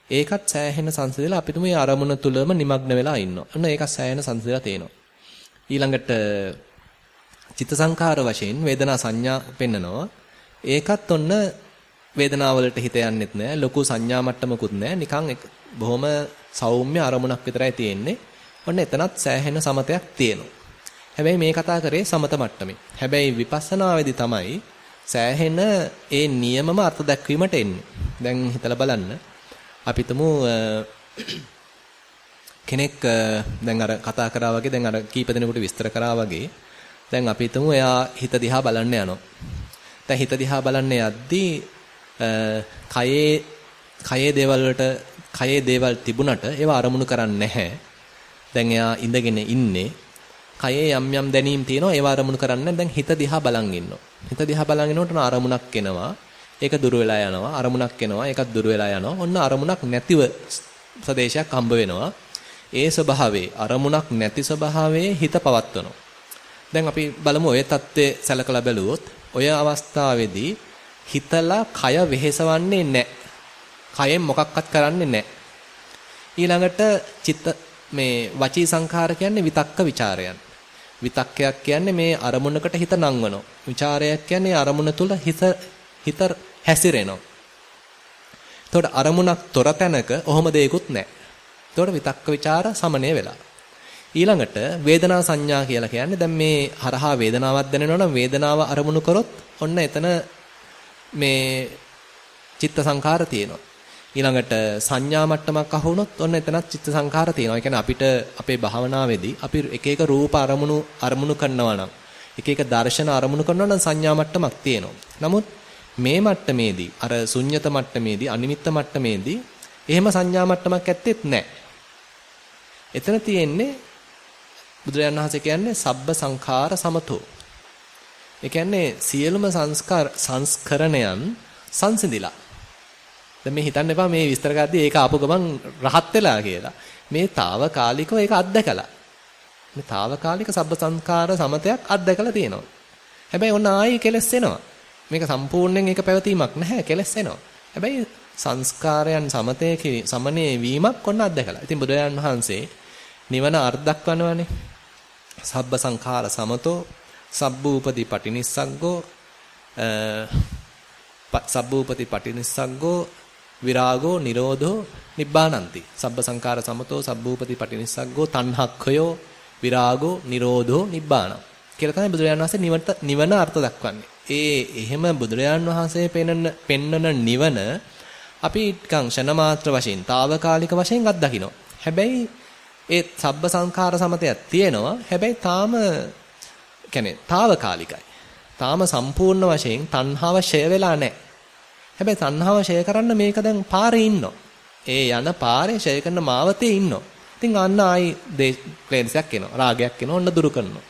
ඒකත් සෑහෙන සංසිඳලා අපි තුමේ අරමුණ තුලම নিমগ্ন වෙලා ඉන්නවා. අන්න ඒක සෑහෙන සංසිඳලා තේනවා. ඊළඟට චිත්ත සංඛාර වශයෙන් වේදනා සංඥා පෙන්නනවා. ඒකත් ඔන්න වේදනාවලට හිත යන්නෙත් නෑ. ලොකු සංඥා මට්ටමකුත් නෑ. නිකන් බොහොම සෞම්‍ය අරමුණක් විතරයි තියෙන්නේ. ඔන්න එතනත් සෑහෙන සමතයක් තියෙනවා. හැබැයි මේ කතා කරේ සමත මට්ටමේ. හැබැයි විපස්සනාවේදී තමයි සෑහෙන ඒ නියමම අර්ථ දැක්වීමට එන්නේ. දැන් හිතලා බලන්න. අපිටම කෙනෙක් දැන් අර කතා කරා වගේ දැන් අර කීප දෙනෙකුට විස්තර කරා වගේ දැන් අපි හිතමු එයා හිත දිහා බලන්න යනවා. දැන් හිත දිහා බලන්න යද්දී කයේ කයේ දේවල් වලට කයේ දේවල් තිබුණට ඒවා අරමුණු කරන්නේ නැහැ. දැන් එයා ඉඳගෙන ඉන්නේ. කයේ යම් යම් දැනීම් තියෙනවා ඒවා අරමුණු කරන්නේ දැන් හිත දිහා බලන් ඉන්නවා. හිත දිහා බලන් ඉනකොට අරමුණක් එනවා. ඒක දුර වෙලා යනවා. අරමුණක් එනවා. ඒකත් දුර වෙලා යනවා. ඔන්න අරමුණක් නැතිව ප්‍රදේශයක් හම්බ වෙනවා. ඒ ස්වභාවයේ අරමුණක් නැති ස්වභාවයේ හිත පවත්වනවා. දැන් අපි බලමු ඔය தත්ත්වය සැලකලා බැලුවොත් ඔය අවස්ථාවේදී හිතලා කය වෙහෙසවන්නේ නැහැ. කයෙන් මොකක්වත් කරන්නේ නැහැ. ඊළඟට චිත්ත මේ වචී සංඛාර කියන්නේ විතක්ක ਵਿਚාරයන්. විතක්කයක් කියන්නේ මේ අරමුණකට හිත නංවනවා. ਵਿਚාරයක් කියන්නේ අරමුණ තුල හිත හිත හැසිරෙනවා. එතකොට අරමුණක් තොර තැනක ඔහොම දෙයක්වත් නැහැ. එතකොට විතක්ක ਵਿਚාර සමනය වෙලා. ඊළඟට වේදනා සංඥා කියලා කියන්නේ දැන් මේ හරහා වේදනාවක් දැනෙනවා නම් වේදනාව අරමුණු කරොත් ඔන්න එතන මේ චිත්ත සංඛාර තියෙනවා. ඊළඟට සංඥා මට්ටමක් අහුනොත් ඔන්න එතනත් චිත්ත සංඛාර තියෙනවා. ඒ කියන්නේ අපිට අපේ භාවනාවේදී අපි එක එක රූප අරමුණු අරමුණු කරනවා නම් එක එක දර්ශන අරමුණු කරනවා නම් සංඥා මට්ටමක් තියෙනවා. නමුත් මේ මට්ටමේදී අර ශුන්්‍යත මට්ටමේදී අනිමිත්ත මට්ටමේදී එහෙම සංඥා මට්ටමක් ඇත්තෙත් නැහැ. එතන තියෙන්නේ බුදුරජාණන් වහන්සේ කියන්නේ සබ්බ සංඛාර සමතෝ. ඒ කියන්නේ සියලුම සංස්කාර සංස්කරණයන් සංසිඳිලා. දැන් මේ හිතන්න එපා මේ විස්තර කරද්දී ඒක ආපු ගමන් රහත් වෙලා කියලා. මේ తాවකාලිකව ඒක අත්දකලා. මේ తాවකාලික සබ්බ සංඛාර සමතයක් අත්දකලා තියෙනවා. හැබැයි ඔන්න ආයි කෙලස් එනවා. මේක සම්පූර්ණයෙන් ඒක පැවතීමක් නැහැ කෙලස් එනවා. හැබැයි සංස්කාරයන් සමතේ සමනේ වීමක් ඔන්න අත්දකලා. ඉතින් බුදුරජාන් වහන්සේ නිවන අර්ධක් වනවනේ. සබ්බ සංඛාර සමතෝ සබ්බූපති පටිනිස්සග්ගෝ සබ්බූපති පටිනිස්සග්ගෝ විරාගෝ නිරෝධෝ නිබ්බානಂತಿ. සබ්බ සංඛාර සමතෝ සබ්බූපති පටිනිස්සග්ගෝ තණ්හක්ඛයෝ විරාගෝ නිරෝධෝ නිබ්බාන. කියලා තමයි බුදුරජාණන් වහන්සේ නිවන අර්ථ දක්වන්නේ. ඒ එහෙම බුදුරජාණන් වහන්සේ පෙන්වන පෙන්වන නිවන අපි නිකං ෂණ මාත්‍ර වශයෙන්, తాවකාලික වශයෙන් අත්දකිනවා. හැබැයි ඒ සබ්බ සංඛාර සමතයක් තියෙනවා. හැබැයි තාම කියන්නේ తాවකාලිකයි. තාම සම්පූර්ණ වශයෙන් තණ්හාව ෂය වෙලා නැහැ. හැබැයි තණ්හාව ෂය කරන්න මේක දැන් පාරේ ඉන්නවා. ඒ යන පාරේ ෂය කරන මාවතේ ඉන්නවා. ඉතින් අන්න ආයි ක්ලේශයක් එනවා. රාගයක් එනවා. ඔන්න දුරු කරනවා.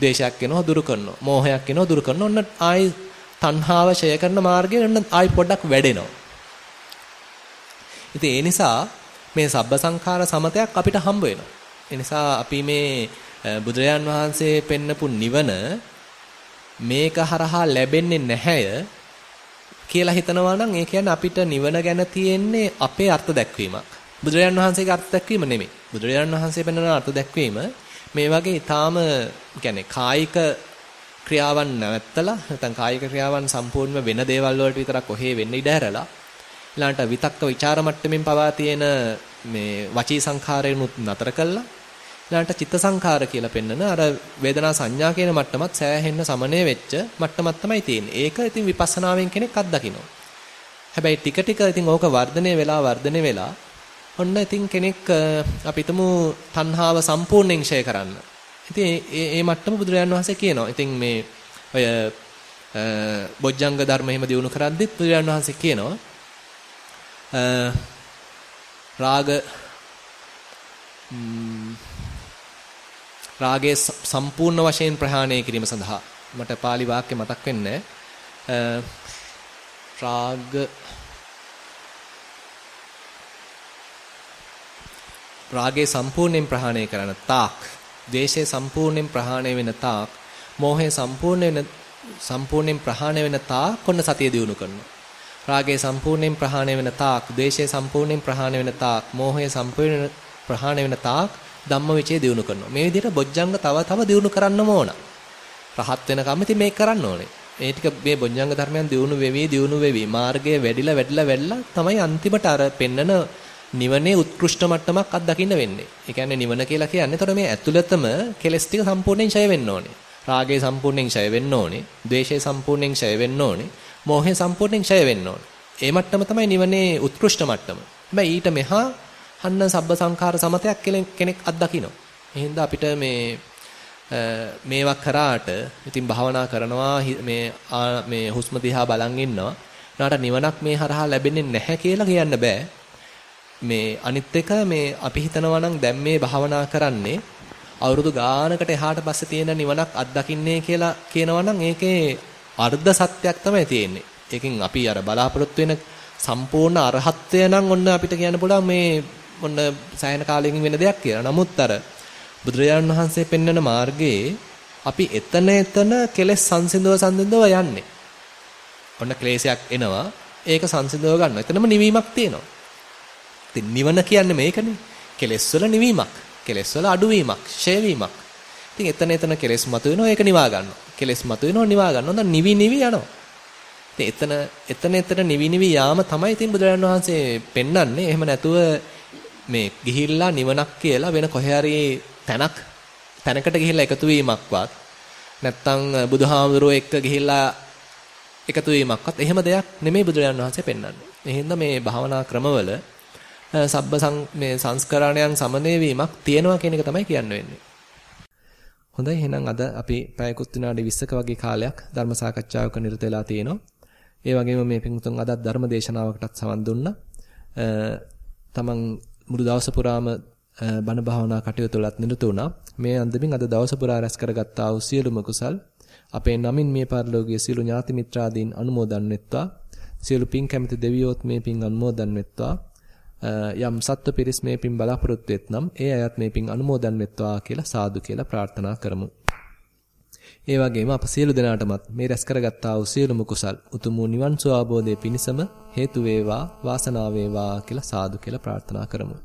ද්වේෂයක් එනවා දුරු කරනවා. මෝහයක් එනවා දුරු කරනවා. ඔන්න ආයි තණ්හාව ෂය කරන මාර්ගයේ ඔන්න ආයි පොඩ්ඩක් වැඩෙනවා. ඉතින් ඒ නිසා මේ සබ්බ සංඛාර සමතයක් අපිට හම්බ වෙනවා. ඒ නිසා අපි මේ බුදුරජාන් වහන්සේ පෙන්නපු නිවන මේක හරහා ලැබෙන්නේ නැහැය කියලා හිතනවා නම් ඒ කියන්නේ අපිට නිවන ගැන තියෙන්නේ අපේ අර්ථ දැක්වීමක්. බුදුරජාන් වහන්සේගේ අර්ථ දැක්වීම නෙමෙයි. බුදුරජාන් වහන්සේ පෙන්වන අර්ථ දැක්වීම මේ වගේ ඊටාම කියන්නේ කායික ක්‍රියාවන් නැවැත්තලා නැත්නම් කායික ක්‍රියාවන් සම්පූර්ණයෙන්ම වෙන දේවල් වලට විතරක් ඔහේ වෙන්න ඉඩ හැරලා ඊළඟට විතක්ක ਵਿਚාර මට්ටමින් පවා තියෙන මේ වචී සංඛාරයනුත් නතර කළා ඊළඟට චිත්ත සංඛාර කියලා පෙන්නන අර වේදනා සංඥා කියන මට්ටමත් සෑහෙන්න සමනය වෙච්ච මට්ටමක් තමයි තියෙන්නේ. ඒක ඉතින් විපස්සනාවෙන් කෙනෙක් අත්දකිනවා. හැබැයි ටික ටික ඉතින් ඕක වර්ධනය වෙලා වර්ධනය වෙලා ඔන්න ඉතින් කෙනෙක් අපි හිතමු තණ්හාව සම්පූර්ණයෙන් ක්ෂය කරන්න. ඉතින් මේ මේ මට්ටම බුදුරජාණන් වහන්සේ කියනවා. ඉතින් මේ ඔය බොජ්ජංග ධර්ම එහෙම දිනු කරද්දිත් බුදුරජාණන් වහන්සේ කියනවා රාග රාගයේ සම්පූර්ණ වශයෙන් ප්‍රහාණය කිරීම සඳහා. මට pāli වාක්‍ය මතක් වෙන්නේ රාග රාගයේ සම්පූර්ණයෙන් ප්‍රහාණය කරන තාක් ද්වේෂයේ සම්පූර්ණයෙන් ප්‍රහාණය වෙන තාක් මෝහයේ සම්පූර්ණ වෙන සම්පූර්ණයෙන් ප්‍රහාණය වෙන තාක් කොන්න සතිය දිනු කරනවා. රාගයේ සම්පූර්ණයෙන් ප්‍රහාණය වෙන තාක් ද්වේෂයේ සම්පූර්ණයෙන් ප්‍රහාණය වෙන තාක් මෝහයේ සම්පූර්ණ ප්‍රහාණය වෙන තාක් ධම්මවිචේ දිනු කරනවා. මේ විදිහට බොජ්ජංග තව තව දිනු කරන්නම ඕන. රහත් වෙනකම් ඉතින් මේක කරන්න ඕනේ. මේ ටික මේ බොජ්ජංග ධර්මයන් දිනු වෙවි දිනු වෙවි මාර්ගයේ වැඩිලා වැඩිලා වැඩිලා තමයි අන්තිමට අර පෙන්නන නිවනේ උත්කෘෂ්ඨ මට්ටමක් අත්දකින්න වෙන්නේ. ඒ කියන්නේ නිවන කියලා කියන්නේ එතකොට මේ ඇතුළතම කෙලස් ටික සම්පූර්ණයෙන් ඡය වෙන්න ඕනේ. රාගය සම්පූර්ණයෙන් ඡය වෙන්න ඕනේ. ද්වේෂය සම්පූර්ණයෙන් ඡය වෙන්න ඕනේ. මෝහය සම්පූර්ණයෙන් ඡය වෙන්න ඕනේ. ඒ මට්ටම තමයි නිවනේ උත්කෘෂ්ඨ මට්ටම. හැබැයි ඊට මෙහා අන්න සබ්බ සංඛාර සමතයක් කෙනෙක් අත්දකිනවා. එහෙනම් අපිට මේ මේවා කරාට ඉතින් භාවනා කරනවා මේ මේ හුස්ම දිහා බලන් ඉන්නවා. නාට නිවනක් මේ හරහා ලැබෙන්නේ නැහැ කියලා කියන්න බෑ. මේ අනිත් එක මේ අපි හිතනවා නම් දැන් මේ භාවනා කරන්නේ අවුරුදු ගානකට එහාට පස්සේ තියෙන නිවනක් අත්දකින්නේ කියලා කියනවා නම් ඒකේ අර්ධ සත්‍යයක් තමයි තියෙන්නේ. ඒකෙන් අපි අර බලාපොරොත්තු වෙන සම්පූර්ණ අරහත්ත්වය නම් ඔන්න අපිට කියන්න පුළුවන් මේ ඔන්න සෑහෙන කාලයකින් වෙන දෙයක් කියලා. නමුත් අර බුදුරජාණන් වහන්සේ පෙන්වන මාර්ගයේ අපි එතන එතන කෙලෙස් සංසිඳව සංසිඳව යන්නේ. ඔන්න ක්ලේශයක් එනවා. ඒක සංසිඳව ගන්නවා. එතනම නිවීමක් තියෙනවා. ඉතින් නිවන කියන්නේ මේකනේ. කෙලෙස් වල නිවීමක්. කෙලෙස් වල අඩුවීමක්, ෂය වීමක්. ඉතින් එතන එතන කෙලෙස් මතුවෙනවා ඒක නිවා ගන්නවා. කෙලෙස් මතුවෙනවා නිවා ගන්නවා. දැන් නිවි නිවි යනවා. ඉතින් එතන එතන එතන නිවි නිවි යාම තමයි ඉතින් බුදුරජාණන් වහන්සේ පෙන්වන්නේ. එහෙම නැතුව මේ ගිහිල්ලා නිවනක් කියලා වෙන කොහේ හරි තැනක් තැනකට ගිහිල්ලා එකතු වීමක්වත් නැත්තම් බුදුහාමුදුරුවෝ එක්ක ගිහිල්ලා එකතු වීමක්වත් එහෙම දෙයක් නෙමෙයි බුදුරජාණන් වහන්සේ පෙන්වන්නේ. එහෙනම් මේ භාවනා ක්‍රමවල සබ්බ මේ සංස්කරණයන් සමනය වීමක් තියෙනවා කියන එක තමයි කියන්න වෙන්නේ. හොඳයි එහෙනම් අද අපි පැයකුත් විනාඩි 20ක වගේ කාලයක් ධර්ම සාකච්ඡාවක නිරත වෙලා තියෙනවා. ඒ වගේම මේ පිංතුන් අද ධර්ම දේශනාවකටත් සවන් දුන්නා. තමන් මුළු දවස පුරාම බණ භාවනා කටයුතු වලත් නිරත වුණා. මේ අන්දමින් අද දවස පුරා රැස් කරගත්තා වූ සියලුම කුසල් අපේ නමින් මේ පරිලෝකීය සියලු ඥාති මිත්‍රාදීන් අනුමෝදන් වෙත්වා. සියලු පින් කැමති දෙවියෝත් මේ පින් අනුමෝදන් වෙත්වා. යම් සත්ව පිරිස් මේ පින් බලාපොරොත්තු වෙත්නම් ඒ අයත් මේ පින් අනුමෝදන් වෙත්වා කියලා සාදු කියලා ප්‍රාර්ථනා කරමු. ඒ වගේම අප සියලු දෙනාටමත් මේ රැස් කරගත්තා වූ සියලුම කුසල් උතුම් වූ නිවන් සුව අවබෝධයේ පිණසම හේතු වේවා වාසනාව වේවා කියලා සාදු කියලා ප්‍රාර්ථනා කරමු.